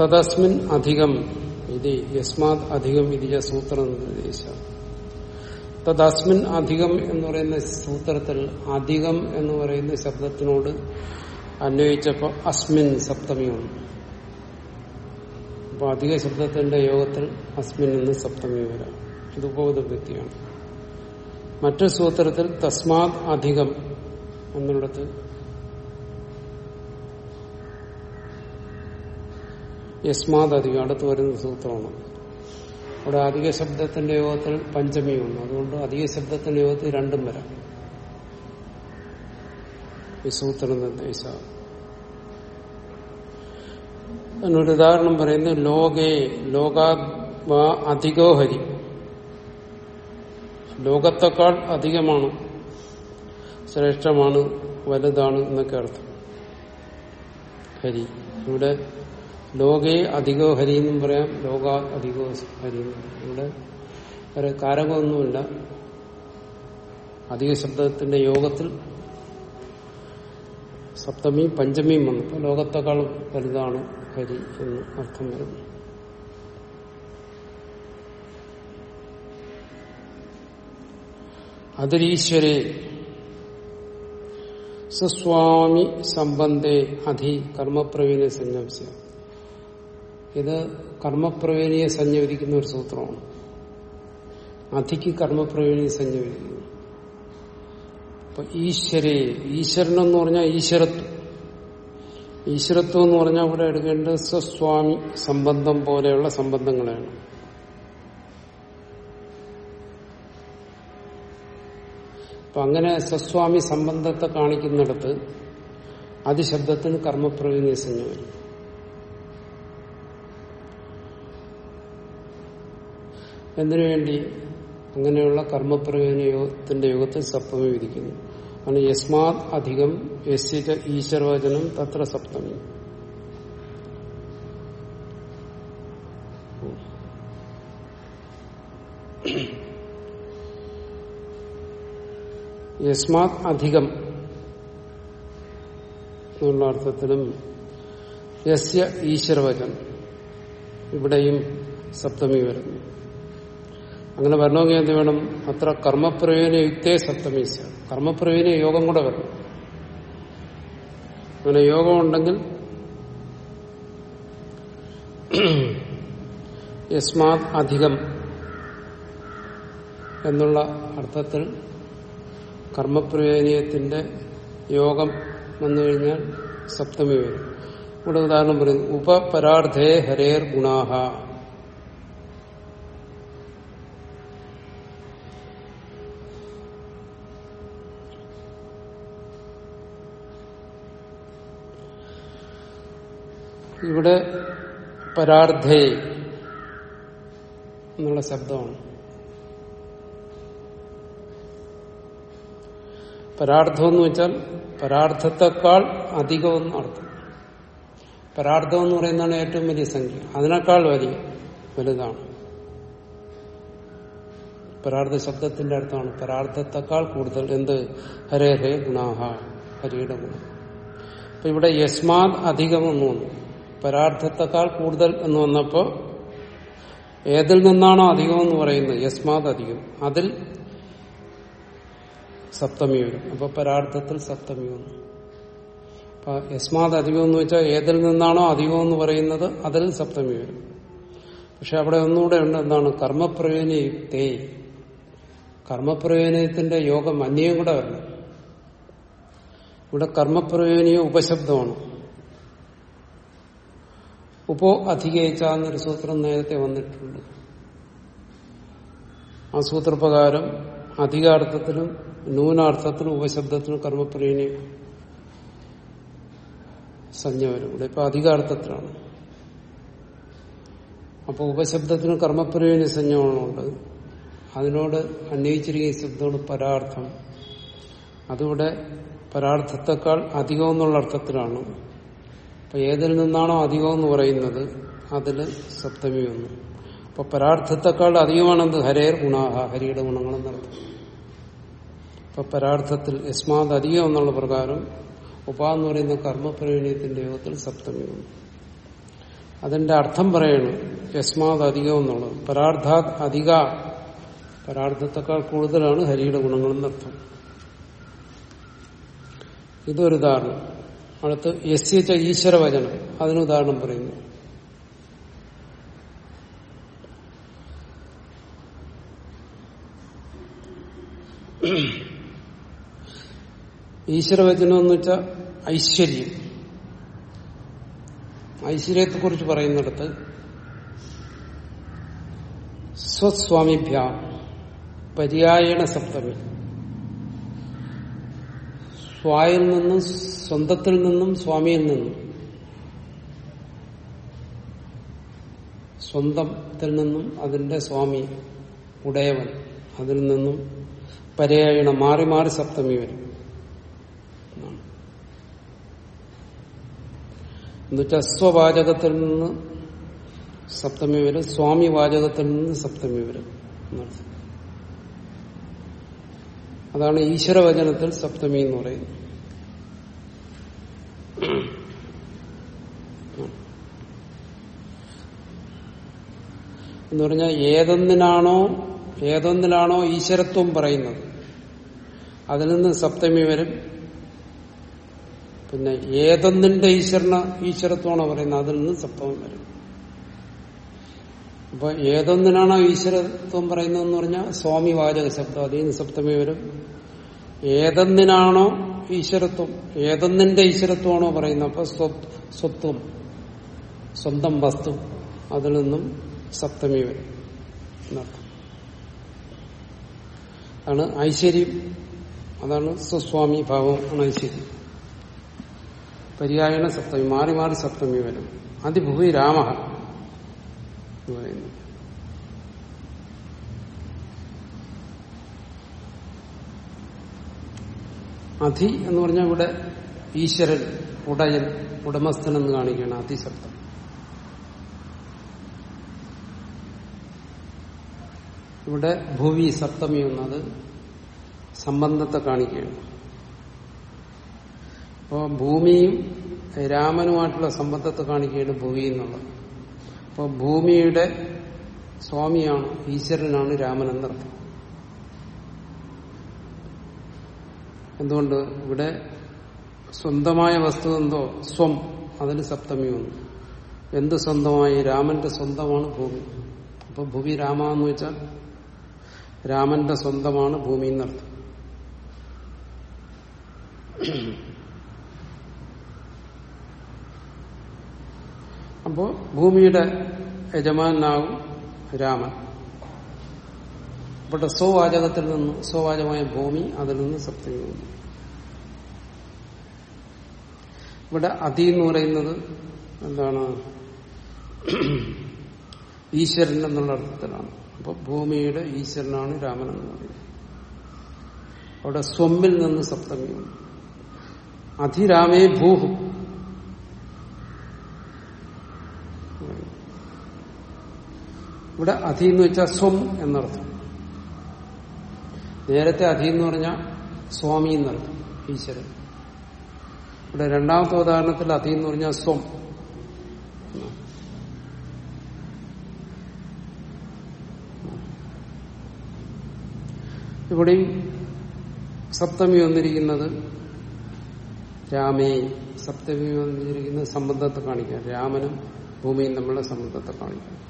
തദസ്മിൻ അധികം ഇത് യസ്മാത് അധികം ഇതിജ സൂത്രം നിർദ്ദേശ തദസ്മിൻ അധികം എന്ന് പറയുന്ന സൂത്രത്തിൽ അധികം എന്ന് പറയുന്ന ശബ്ദത്തിനോട് അന്വയിച്ചപ്പോൾ അസ്മിൻ സപ്തമിയാണ് അപ്പോൾ അപ്പൊ അധിക ശബ്ദത്തിന്റെ യോഗത്തിൽ അസ്മിൻ എന്ന് സപ്തമി വരാം. ഇത് ഉപബോധ വ്യക്തിയാണ് മറ്റു സൂത്രത്തിൽ തസ്മാത് അധികം എന്നുള്ളത് യസ്മാത് അധികം അടുത്ത് വരുന്ന സൂത്രമാണ്. അവിടെ അധിക ശബ്ദത്തിന്റെ യോഗത്തിൽ പഞ്ചമിയുണ്ട്. അതുകൊണ്ട് അധിക ശബ്ദത്തിന്റെ യോഗത്തിൽ രണ്ടും വരാം. സൂത്ര നിർദ്ദേശ. അതിനൊരു ഉദാഹരണം പറയുന്നത് ലോകേ ലോകാത്മാ അധികോഹരി ലോകത്തെക്കാൾ അധികമാണ് ശ്രേഷ്ഠമാണ് വലുതാണ് എന്നൊക്കെ അർത്ഥം. ഹരി. ഇവിടെ ലോകേ അധികോ ഹരി എന്നും പറയാം. ലോക അധികോ ഹരി ഇവിടെ വേറെ കാരകമൊന്നുമില്ല. അധിക ശബ്ദത്തിന്റെ യോഗത്തിൽ സപ്തമിയും പഞ്ചമിയും വന്നു. ഇപ്പൊ ലോകത്തെക്കാളും വലുതാണ് ഹരി എന്ന് അർത്ഥം വരുന്നു. അതിരീശ്വരെ സുസ്വാമി സംബന്ധേ അധി കർമ്മപ്രവീണ സന്യാസ ഇത് കർമ്മപ്രവേണിയെ സഞ്ജീവിക്കുന്ന ഒരു സൂത്രമാണ്. അധിക്ക് കർമ്മപ്രവേണിയെ സഞ്ജീവിക്കുന്നു. അപ്പൊ ഈശ്വരെ ഈശ്വരൻ എന്ന് പറഞ്ഞാൽ ഈശ്വരത്വം. ഈശ്വരത്വം എന്ന് പറഞ്ഞാൽ ഇവിടെ എടുക്കേണ്ടത് സ്വസ്വാമി സംബന്ധം പോലെയുള്ള സംബന്ധങ്ങളാണ്. അപ്പൊ അങ്ങനെ സ്വസ്വാമി സംബന്ധത്തെ കാണിക്കുന്നിടത്ത് അതിശബ്ദത്തിന് കർമ്മപ്രവീണിയെ സഞ്ജ എന്തിനു വേണ്ടി? അങ്ങനെയുള്ള കർമ്മപ്രയോജന യോഗത്തിന്റെ യോഗത്തിൽ സപ്തമി വിധിക്കുന്നു. ആണ് യസ്മാത് അധികം യസ്യച ഈശ്വരവചനം തത്ര സപ്തമി. യസ്മാത് അധികം എന്നുള്ള അർത്ഥത്തിലും യസ്യ ഈശ്വരവചനം ഇവിടെയും സപ്തമി വരുന്നു. അങ്ങനെ വരണമെങ്കിൽ എന്ത് വേണം? അത്ര കർമ്മപ്രയോജന യുക്തേ സപ്തമീസ കർമ്മപ്രയോജന യോഗം കൂടെ വരണം. അങ്ങനെ യോഗം ഉണ്ടെങ്കിൽ യസ്മാത് അധികം എന്നുള്ള അർത്ഥത്തിൽ കർമ്മപ്രയോജനീയത്തിന്റെ യോഗം വന്നു കഴിഞ്ഞാൽ സപ്തമി വരും. ഇവിടെ ഉദാഹരണം പറയുന്നു ഉപപരാർത്ഥേ ഹരേർ ഗുണാഹ. ഇവിടെ പരാർത്ഥേ എന്നുള്ള ശബ്ദമാണ്. പരാർത്ഥം എന്ന് വെച്ചാൽ പരാർത്ഥത്തെക്കാൾ അധികമെന്ന് അർത്ഥം. പരാർത്ഥം എന്ന് പറയുന്നതാണ് ഏറ്റവും വലിയ സംഖ്യ. അതിനേക്കാൾ വലിയ വലുതാണ്. പരാർത്ഥ ശബ്ദത്തിന്റെ അർത്ഥമാണ് പരാർത്ഥത്തെക്കാൾ കൂടുതൽ. എന്ത്? ഹരേ ഹേ ഗുണാഹ ഹരിയുടെ ഗുണം. അപ്പൊ ഇവിടെ യസ്മാത് അധികം എന്ന് വന്നു. പരാർത്ഥത്തെക്കാൾ കൂടുതൽ എന്ന് വന്നപ്പോ ഏതിൽ നിന്നാണോ അധികം എന്ന് പറയുന്നത്? യസ്മാത് അധികം അതിൽ സപ്തമി വരും. അപ്പൊ പരാർത്ഥത്തിൽ സപ്തമി വന്നു. അപ്പൊ യസ്മാത് അധികം എന്ന് വെച്ചാൽ ഏതിൽ നിന്നാണോ അധികം എന്ന് പറയുന്നത് അതിൽ സപ്തമി വരും. പക്ഷെ അവിടെ ഒന്നുകൂടെ ഉണ്ട് എന്താണ്? കർമ്മപ്രയോജനയുക്തേ. കർമ്മപ്രയോജനത്തിന്റെ യോഗം അന്യം കൂടെ വരണം. ഇവിടെ കർമ്മപ്രയോജനീയ ഉപശബ്ദമാണ്. ഉപോ അധികയിച്ച എന്നൊരു സൂത്രം നേരത്തെ വന്നിട്ടുണ്ട്. ആ സൂത്രപ്രകാരം അധികാർത്ഥത്തിലും ന്യൂനാർത്ഥത്തിലും ഉപശബ്ദത്തിലും കർമ്മപ്രീണി സംജ്ഞ വരും ഇവിടെ ഇപ്പൊ അധികാർത്ഥത്തിലാണ്. അപ്പൊ ഉപശബ്ദത്തിന് കർമ്മപ്രയോജന സംജ്ഞകളുണ്ട് അതിനോട് അന്വയിച്ചിരിക്കുന്ന ശബ്ദമാണ് പരാർത്ഥം. അതിവിടെ പരാർത്ഥത്തെക്കാൾ അധികം എന്നുള്ള അർത്ഥത്തിലാണ്. അപ്പൊ ഏതിൽ നിന്നാണോ അധികം എന്ന് പറയുന്നത് അതിൽ സപ്തമി ഒന്ന് അപ്പൊ പരാർത്ഥത്തെക്കാൾ അധികമാണെന്ത്? ഹരേർ ഗുണാഹ ഹരിയുടെ ഗുണങ്ങളെന്നർത്ഥം അപ്പൊ പരാർത്ഥത്തിൽ യസ്മാത് അധികം എന്നുള്ള പ്രകാരം ഉപ എന്ന് പറയുന്ന കർമ്മപ്രയോജനത്തിന്റെ യോഗത്തിൽ സപ്തമി ഒന്ന് അതിന്റെ അർത്ഥം പറയണം യസ്മാത് അധികം എന്നുള്ളത്. പരാർത്ഥ അധിക പരാർത്ഥത്തെക്കാൾ കൂടുതലാണ് ഹരിയുടെ ഗുണങ്ങളെന്നർത്ഥം ഇതൊരു ഉദാഹരണം അടുത്ത് യസ്യച്ച ഈശ്വരവചനം. അതിന് ഉദാഹരണം പറയുന്നു. ഈശ്വരവചനം എന്ന് വെച്ചാൽ ഐശ്വര്യം. ഐശ്വര്യത്തെ കുറിച്ച് പറയുന്നിടത്ത് സ്വസ്വാമിഭ്യ പര്യായണ സപ്തമി. സ്വായിൽ നിന്നും സ്വന്തത്തിൽ നിന്നും സ്വാമിയിൽ നിന്നും. സ്വന്തത്തിൽ നിന്നും അതിന്റെ സ്വാമി ഉടയവൻ. അതിൽ നിന്നും പര്യായണ മാറി മാറി സപ്തമി വരും. എന്നുവെച്ചാൽ സ്വവാചകത്തിൽ നിന്ന് സപ്തമി വരും സ്വാമി വാചകത്തിൽ നിന്ന് സപ്തമി വരും. എന്നർത്ഥം അതാണ് ഈശ്വരവചനത്തിൽ സപ്തമി എന്ന് പറയുന്നത്. എന്ന് പറഞ്ഞാൽ ഏതൊന്നിനാണോ ഏതൊന്നിലാണോ ഈശ്വരത്വം പറയുന്നത് അതിൽ നിന്ന് സപ്തമി വരും. പിന്നെ ഏതൊന്നിന്റെ ഈശ്വരന ഈശ്വരത്വമാണോ പറയുന്നത് അതിൽ നിന്ന് സപ്തമം വരും. അപ്പൊ ഏതൊന്നിനാണോ ഈശ്വരത്വം പറയുന്നതെന്ന് പറഞ്ഞാൽ സ്വാമി വാചക ശബ്ദം അതീ നിന്ന് സപ്തമി വരും. ഏതൊന്നിനാണോ ഈശ്വരത്വം ഏതൊന്നിന്റെ ഈശ്വരത്വമാണോ പറയുന്നത്? അപ്പൊ സ്വത്വം സ്വന്തം വസ്തു അതിൽ നിന്നും സപ്തമി വരും. എന്നർത്ഥം. ആണ് ഐശ്വര്യം. അതാണ് സ്വസ്വാമി ഭാവം ആണ് ഐശ്വര്യം. പര്യായണ സപ്തമി മാറി മാറി സപ്തമി വരും. അതിഭൂമി രാമ. എന്ന് പറയുന്നു അധി എന്ന് പറഞ്ഞാൽ ഇവിടെ ഈശ്വരൻ ഉടയൻ ഉടമസ്ഥൻ എന്ന് കാണിക്കുകയാണ് അതിശബ്ദം ഇവിടെ ഭൂവി സപ്തമി എന്നത് സംബന്ധത്തെ കാണിക്കുകയാണ്. അപ്പോൾ ഭൂമിയും രാമനുമായിട്ടുള്ള സംബന്ധത്തെ കാണിക്കുകയാണ് ഭൂമി എന്നുള്ളത്. അപ്പോൾ ഭൂമിയുടെ സ്വാമിയാണ് ഈശ്വരനാണ് രാമൻ എന്നർത്ഥം. എന്തുകൊണ്ട്? ഇവിടെ സ്വന്തമായ വസ്തു എന്തോ? സ്വം. അതിന് സപ്തമി വന്നു. എന്ത് സ്വന്തമായി? രാമന്റെ സ്വന്തമാണ് ഭൂമി. അപ്പൊ ഭൂമി രാമ എന്ന് വെച്ചാൽ രാമന്റെ സ്വന്തമാണ് ഭൂമി എന്നർത്ഥം. അപ്പോ ഭൂമിയുടെ യജമാനാകും രാമൻ. ഇവിടെ സ്വവാചകത്തിൽ നിന്ന് സ്വവാചകമായ ഭൂമി അതിൽ നിന്ന് സപ്തമി വന്നു ഇവിടെ അതി എന്ന് പറയുന്നത് എന്താണ്? ഈശ്വരൻ എന്നുള്ള അർത്ഥത്തിലാണ്. അപ്പൊ ഭൂമിയുടെ ഈശ്വരനാണ് രാമൻ എന്ന് പറയുന്നത്. അവിടെ സ്വമ്മിൽ നിന്ന് സപ്തമി വന്നു അധിരാമേ ഭൂഹു. ഇവിടെ അധി എന്ന് വെച്ചാൽ സ്വം എന്നർത്ഥം. നേരത്തെ അധി എന്ന് പറഞ്ഞാൽ സ്വാമി എന്നർത്ഥം ഈശ്വരൻ. ഇവിടെ രണ്ടാമത്തെ ഉദാഹരണത്തിൽ അധി എന്ന് പറഞ്ഞാൽ സ്വം. ഇവിടെയും സപ്തമി വന്നിരിക്കുന്നത് രാമേ സപ്തമി വന്നിരിക്കുന്നത് സംബന്ധത്തെ കാണിക്കാൻ രാമനും ഭൂമിയും തമ്മിലുള്ള സംബന്ധത്തെ കാണിക്കാൻ.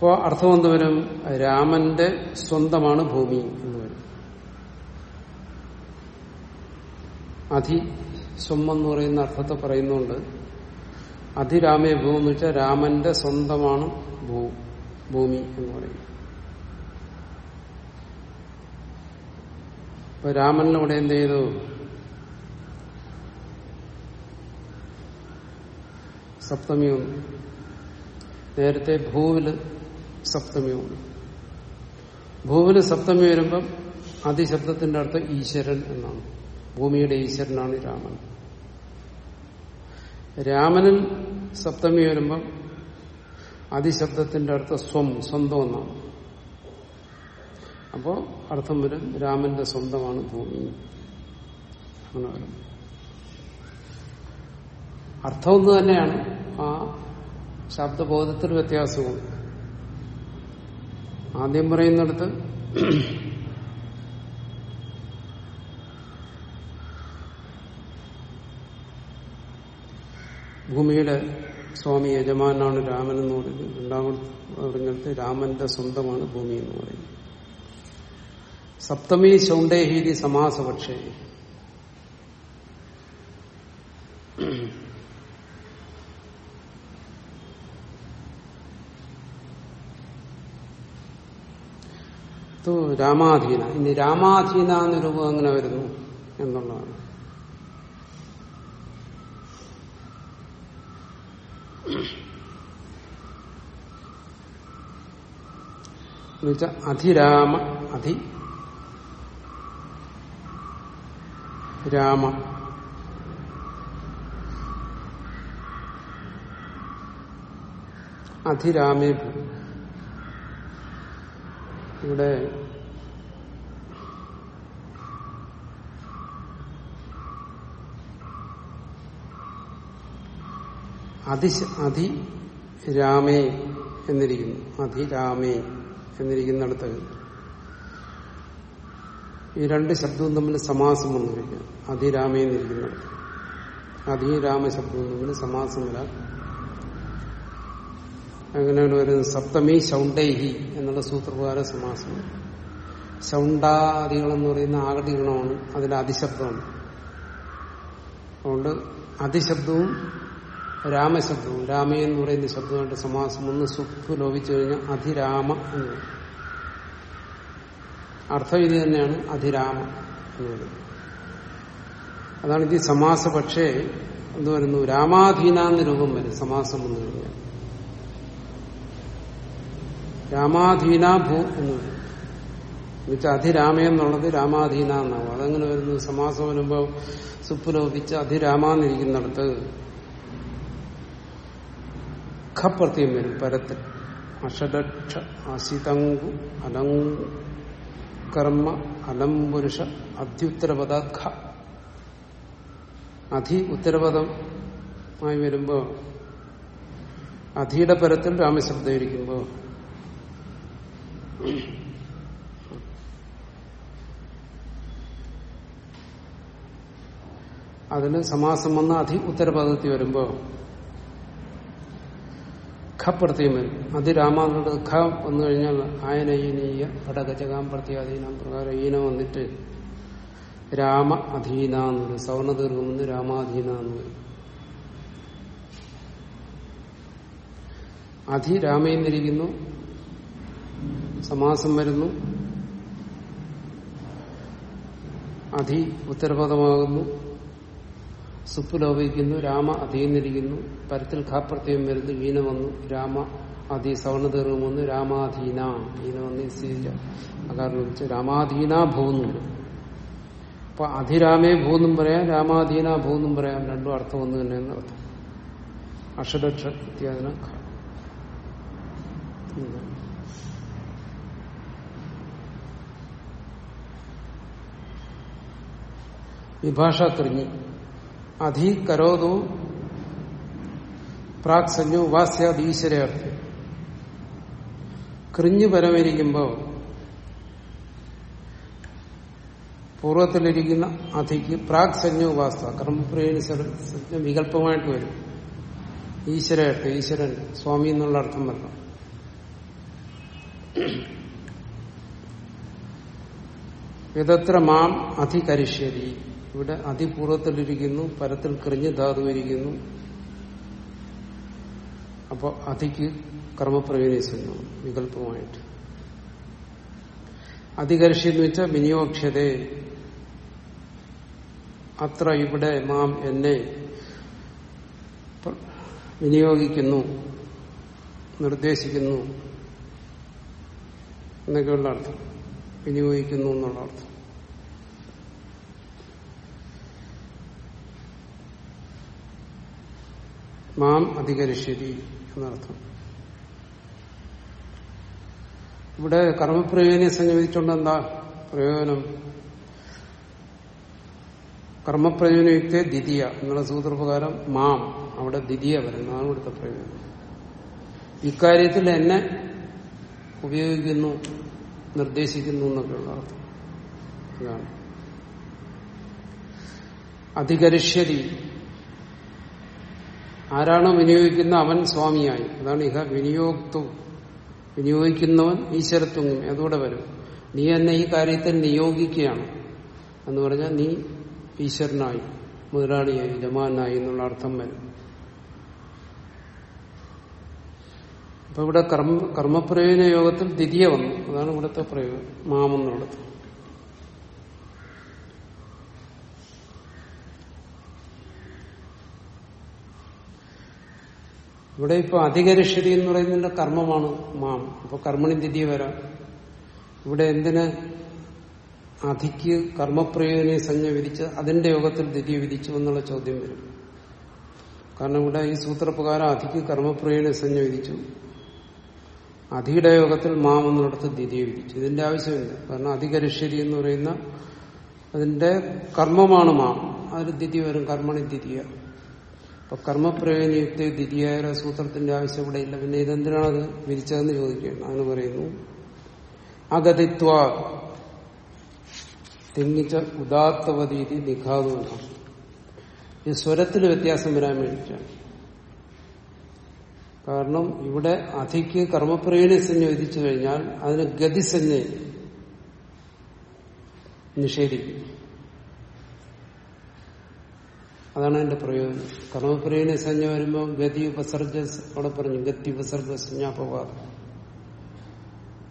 അപ്പോ അർത്ഥം എന്ത് വരും രാമന്റെ സ്വന്തമാണ് ഭൂമി എന്ന് വരും. അധി സ്വമെന്ന് പറയുന്ന അർത്ഥത്തെ പറയുന്നുണ്ട്. അധിരാമേ ഭൂ എന്ന് വെച്ചാൽ രാമന്റെ സ്വന്തമാണ് ഭൂ ഭൂമി എന്ന് പറയും. ഇപ്പൊ രാമനിലൂടെ എന്ത് ചെയ്തു? സപ്തമി നേരത്തെ ഭൂവിൽ സപ്തമി ഭൂവിന് സപ്തമി വരുമ്പം അതിശബ്ദത്തിന്റെ അർത്ഥം ഈശ്വരൻ എന്നാണ്. ഭൂമിയുടെ ഈശ്വരനാണ് രാമൻ. രാമനിൽ സപ്തമി വരുമ്പം അതിശബ്ദത്തിന്റെ അർത്ഥം സ്വം സ്വന്തം എന്നാണ്. അപ്പോ അർത്ഥം വരും രാമന്റെ സ്വന്തമാണ് ഭൂമി. അർത്ഥം ഒന്ന് തന്നെയാണ് ആ ശബ്ദബോധത്തിൽ വ്യത്യാസമുണ്ട് ആദ്യം പറയുന്നിടത്ത് ഭൂമിയുടെ സ്വാമി യജമാനാണ് രാമൻ എന്ന് പറയുന്നത് രണ്ടാമത്തെ പറഞ്ഞിടത്ത് രാമന്റെ സ്വന്തമാണ് ഭൂമി എന്ന് പറയുന്നത് സപ്തമി ശൗണ്ടേഹീതി സമാസപക്ഷേ. രാമാധീന. ഇനി രാമാധീന എന്ന രൂപം എങ്ങനെ വരുന്നു എന്നുള്ളതാണ്. എന്നുവെച്ചാൽ അധിരാമ അധി രാമ. അധിരാമേ ഇവിടെ അതി അധി രാമേ എന്നിരിക്കുന്നു. അധിരാമേ എന്നിരിക്കുന്നിടത്ത് ഈ രണ്ട് ശബ്ദവും തമ്മിൽ സമാസം വന്നിരിക്കുക അധിരാമേ എന്നിരിക്കുന്നിടത്ത്. അധിരാമ ശബ്ദവും തമ്മിൽ സമാസം വരാം അങ്ങനെയാണ് ഒരു സപ്തമി ശൗണ്ടൈഹി എന്നുള്ള സൂത്രപ്രകാര സമാസം. ശൗണ്ടാദികൾ എന്ന് പറയുന്ന ആകടി ഗുണമാണ് അതിൽ അതിശബ്ദമാണ്. അതുകൊണ്ട് അതിശബ്ദവും രാമശബ്ദവും രാമ എന്ന് പറയുന്ന ശബ്ദമായിട്ട് സമാസം ഒന്ന് സുഖ് ലോപിച്ചു കഴിഞ്ഞാൽ അധിരാമ എന്ന് അർത്ഥം ഇത് തന്നെയാണ് അധിരാമ എന്ന് പറയുന്നത് അതാണ് ഈ സമാസ പക്ഷേ എന്ത് വരുന്നു? രാമാധീനാന്ന് രൂപം വരും സമാസം എന്ന് കഴിഞ്ഞാൽ രാമാധീന ഭൂ എന്ന് പറയും. എന്നുവെച്ചാൽ അധിരാമ എന്നുള്ളത് രാമാധീന എന്നാവും. അതങ്ങനെ വരുന്നു. സമാസം വരുമ്പോൾ സുപ്പുലോപിച്ച് അധിരാമാന്നിരിക്കുന്നിടത്ത് ഖപ്രത്യം വരും പരത്തിൽ അഷഡക്ഷ അസിതങ്കു അലങ്കു കർമ്മ അലം പുരുഷ അധ്യുത്തരപദ ഖ. അധി ഉത്തരപദമായി വരുമ്പോ അധിയുടെ പരത്തിൽ രാമശബ്ദം ഇരിക്കുമ്പോ അതിന് സമാസം വന്ന അധി ഉത്തരപദത്തിൽ വരുമ്പോ ഖപ്രത്യം വരും. അതിരാമാന്നുള്ളത് ഖ വന്നു കഴിഞ്ഞാൽ ആയനീയ പടകജകാം പ്രത്യാധീനം പ്രകാരം ഈന വന്നിട്ട് രാമ അധീന എന്ന് വരും. സവർണ ദീർഘം വന്ന് രാമാധീന എന്ന് വരും. അധി രാമയെന്നിരിക്കുന്നു സമാസം വരുന്നു. അധി ഉത്തരപദമാകുന്നു സുപ്പ് ലോപിക്കുന്നു രാമ അധീന്നിരിക്കുന്നു. പരത്തിൽ ഖാപ്രത്യം വരുന്നു ഈന വന്നു. രാമ അധി സവർണ ദീർഘം വന്നു. രാമാധീന. ഈന വന്ന് അകാരണം വെച്ച് രാമാധീന ഭൂന്നു. അപ്പൊ അധിരാമേ ഭൂന്നും പറയാം രാമാധീന ഭൂന്നും പറയാം. രണ്ടും അർത്ഥം ഒന്ന് തന്നെ അർത്ഥം. അക്ഷരക്ഷ ഇത്യാദിന വിഭാഷ കൃഞ്ഞി അധി കരോതു പ്രാക് സഞ്ജു ഉപാസ്യാദ് കൃഞ്ഞു പരമിരിക്കുമ്പോൾ പൂർവത്തിലിരിക്കുന്ന അധിക്ക് പ്രാക് സഞ്ജു ഉപാസ കർമ്മപ്രിയ വികല്പമായിട്ട് വരും. ഈശ്വരട്ട് ഈശ്വരൻ സ്വാമി എന്നുള്ള അർത്ഥം വരണം വിദത്ര മാം അധികരിഷ്യതി. ഇവിടെ അതിപൂർവത്തിലിരിക്കുന്നു പരത്തിൽ കൃഞ്ഞ് ധാതു ഇരിക്കുന്നു അപ്പൊ അതിക്ക് ക്രമപ്രവേശിക്കുന്നു വികല്പമായിട്ട് അധികർഷി എന്ന് വെച്ചാൽ വിനിയോക്ഷ്യതേ അത്ര ഇവിടെ മാം എന്നെ വിനിയോഗിക്കുന്നു നിർദ്ദേശിക്കുന്നു എന്നൊക്കെയുള്ള അർത്ഥം. വിനിയോഗിക്കുന്നു എന്നുള്ള അർത്ഥം. മാം അധികരിഷ്യതി എന്നർത്ഥം. ഇവിടെ കർമ്മപ്രയോജനം സംയോജിച്ചുകൊണ്ട് എന്താ പ്രയോജനം കർമ്മപ്രയോജനയുക്ത ദ്വിതീയ എന്നുള്ള സൂത്രപ്രകാരം മാം അവിടെ ദ്വിതീയ വരുന്നതാണ് ഇവിടുത്തെ പ്രയോജനം. ഇക്കാര്യത്തിൽ എന്നെ ഉപയോഗിക്കുന്നു നിർദ്ദേശിക്കുന്നു എന്നൊക്കെയുള്ള അർത്ഥം. അതാണ്. അധികരിഷ്യതി ആരാണോ വിനിയോഗിക്കുന്ന അവൻ സ്വാമിയായി. അതാണ് ഇഹ വിനിയോഗത്വം. വിനിയോഗിക്കുന്നവൻ ഈശ്വരത്വം അതുകൂടെ വരും. നീ എന്നെ ഈ കാര്യത്തിൽ നിയോഗിക്കുകയാണ്. എന്ന് പറഞ്ഞാൽ നീ ഈശ്വരനായി മുതലാളിയായി ജമാനായി എന്നുള്ള അർത്ഥം വരും. അപ്പൊ ഇവിടെ കർമ്മ കർമ്മപ്രയോജന യോഗത്തിൽ ദ്വിതീയ വന്നു. അതാണ് ഇവിടുത്തെ പ്രയോഗം മാമെന്നുള്ളത് ഇവിടെ ഇപ്പൊ അധികരിഷ്യതി എന്ന് പറയുന്നതിന്റെ കർമ്മമാണ് മാം. അപ്പൊ കർമ്മണി ദ്വിതീയ വരാം. ഇവിടെ എന്തിന് അധിക്ക് കർമ്മപ്രയോജന സംജ്ഞ വിധിച്ച് അതിന്റെ യോഗത്തിൽ ദ്വിതീയ വിധിച്ചു എന്നുള്ള ചോദ്യം വരും. കാരണം ഇവിടെ ഈ സൂത്രപ്രകാരം അധിക്ക് കർമ്മപ്രയോജന സംജ്ഞ വിധിച്ചു. അധിയുടെ യോഗത്തിൽ മാം എന്നിടത്ത് ദ്വിതീയ വിധിച്ചു. ഇതിന്റെ ആവശ്യമില്ല. കാരണം അധികരിഷ്യതി എന്ന് പറയുന്ന അതിന്റെ കർമ്മമാണ് മാം. അതിൽ ദ്വിതീയ വരും. കർമ്മണി ദ്വിതീയ അപ്പൊ കർമ്മപ്രയോജനയുക്ത ദ്വിതീയ സൂത്രത്തിന്റെ ആവശ്യം ഇവിടെ ഇല്ല. പിന്നെ അത് വിരിച്ചതെന്ന് ചോദിക്കുകയാണ്. അങ്ങനെ പറയുന്നു. അഗതിത്വ തിങ്ങിച്ച ഉദാത്തവതീതി നിഘാതുവന ഈ സ്വരത്തിൽ വ്യത്യാസം വരാൻ വേണ്ടിയിട്ടാണ്. കാരണം ഇവിടെ അധിക്ക് കർമ്മപ്രയോജനസഞ്ജ വിധിച്ചു കഴിഞ്ഞാൽ അതിന് ഗതിസഞ്ജ നിഷേധിക്കും. അതാണ് അതിന്റെ പ്രയോജനം. കർമ്മപ്രയോജന സഞ്ജ വരുമ്പോൾ ഗതി ഉപസർജ അവിടെ പറഞ്ഞു ഗതി ഉപസർജ സഞ്ജാപവാദം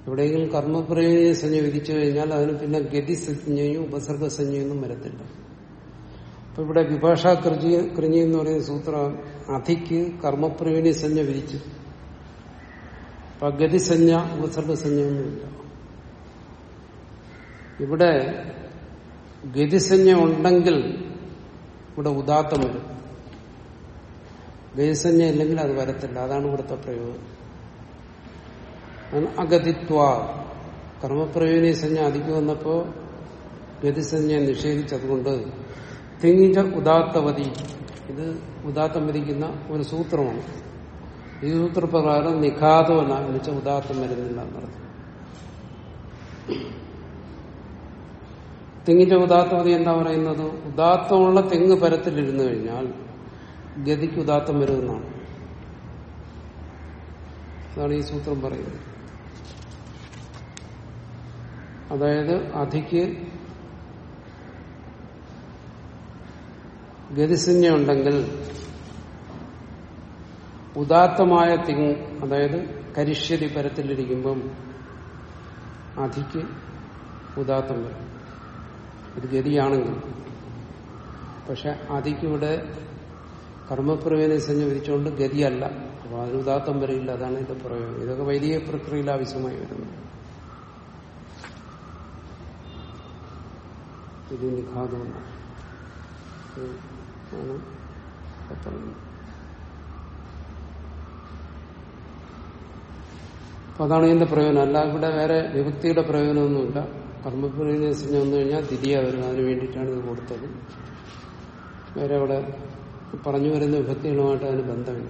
എവിടെയെങ്കിലും കർമ്മപ്രയോജന സഞ്ജ വിധിച്ചു കഴിഞ്ഞാൽ അതിന് പിന്നെ ഗതി സജ്ഞയും ഉപസർഗ സഞ്ജയൊന്നും വരത്തില്ല. അപ്പൊ ഇവിടെ വിഭാഷാ കൃജി കൃഞ്ഞി എന്ന് പറയുന്ന സൂത്രം അധിക്ക് കർമ്മപ്രയോജന സഞ്ജ വിധിച്ചു. അപ്പൊ ഗതിസഞ്ജ ഉപസർഗ സംജ്ഞയൊന്നുമില്ല ഇവിടെ ഗതിസഞ്ജ ഉണ്ടെങ്കിൽ ഇവിടെ ഉദാത്തം വരും വേസന്യ ഇല്ലെങ്കിൽ അത് വരത്തില്ല. അതാണ് ഇവിടുത്തെ പ്രയോഗം. അഗതിത്വ. കർമ്മപ്രയോജന സഞ്ജ അധികം വന്നപ്പോ ഗതിസഞ്ജ നിഷേധിച്ചതുകൊണ്ട് തിങ്ങിച്ച ഉദാത്തവതി. ഇത് ഉദാത്തം വരിക്കുന്ന ഒരു സൂത്രമാണ്. ഈ സൂത്രപ്രകാരം നിഘാതമല്ല എന്ന് വെച്ചാൽ ഉദാത്തം വരുന്നില്ല എന്നർത്ഥം തെങ്ങിന്റെ ഉദാത്തമതി എന്താ പറയുന്നത്? ഉദാത്തമുള്ള തെങ്ങ് പരത്തിലിരുന്നു കഴിഞ്ഞാൽ ഗതിക്ക് ഉദാത്തം വരുമെന്നാണ്. അതാണ് ഈ സൂത്രം പറയുന്നത്. അതായത് അധിക്ക് ഗതിസഞ്ജ ഉണ്ടെങ്കിൽ ഉദാത്തമായ തിങ് അതായത് കരിഷ്യതി പരത്തിലിരിക്കുമ്പം അധിക്ക് ഉദാത്തം വരും. ഇത് ഗതിയാണെങ്കിൽ പക്ഷെ അതിക്കിവിടെ കർമ്മപ്രവേനെ സഞ്ജ വിധിച്ചുകൊണ്ട് ഗതിയല്ല. അപ്പൊ അതിന് ഉദാത്തം വരില്ല അതാണ് ഇതിന്റെ പ്രയോഗം. ഇതൊക്കെ വൈദിക പ്രക്രിയയിൽ ആവശ്യമായി വരുന്നത്. ഇത് നിഘാതമാണ്. അപ്പൊ അതാണ് ഇതിന്റെ പ്രയോജനം. അല്ല ഇവിടെ വേറെ വിഭക്തിയുടെ പ്രയോജനമൊന്നുമില്ല. കർമ്മപ്രയോജനം വന്നു കഴിഞ്ഞാൽ തിരിയ വരും അതിന് വേണ്ടിയിട്ടാണ് ഇത് കൊടുത്തത്. വേറെ അവിടെ പറഞ്ഞു വരുന്ന വിഭക്തികളുമായിട്ട് അതിന് ബന്ധമില്ല.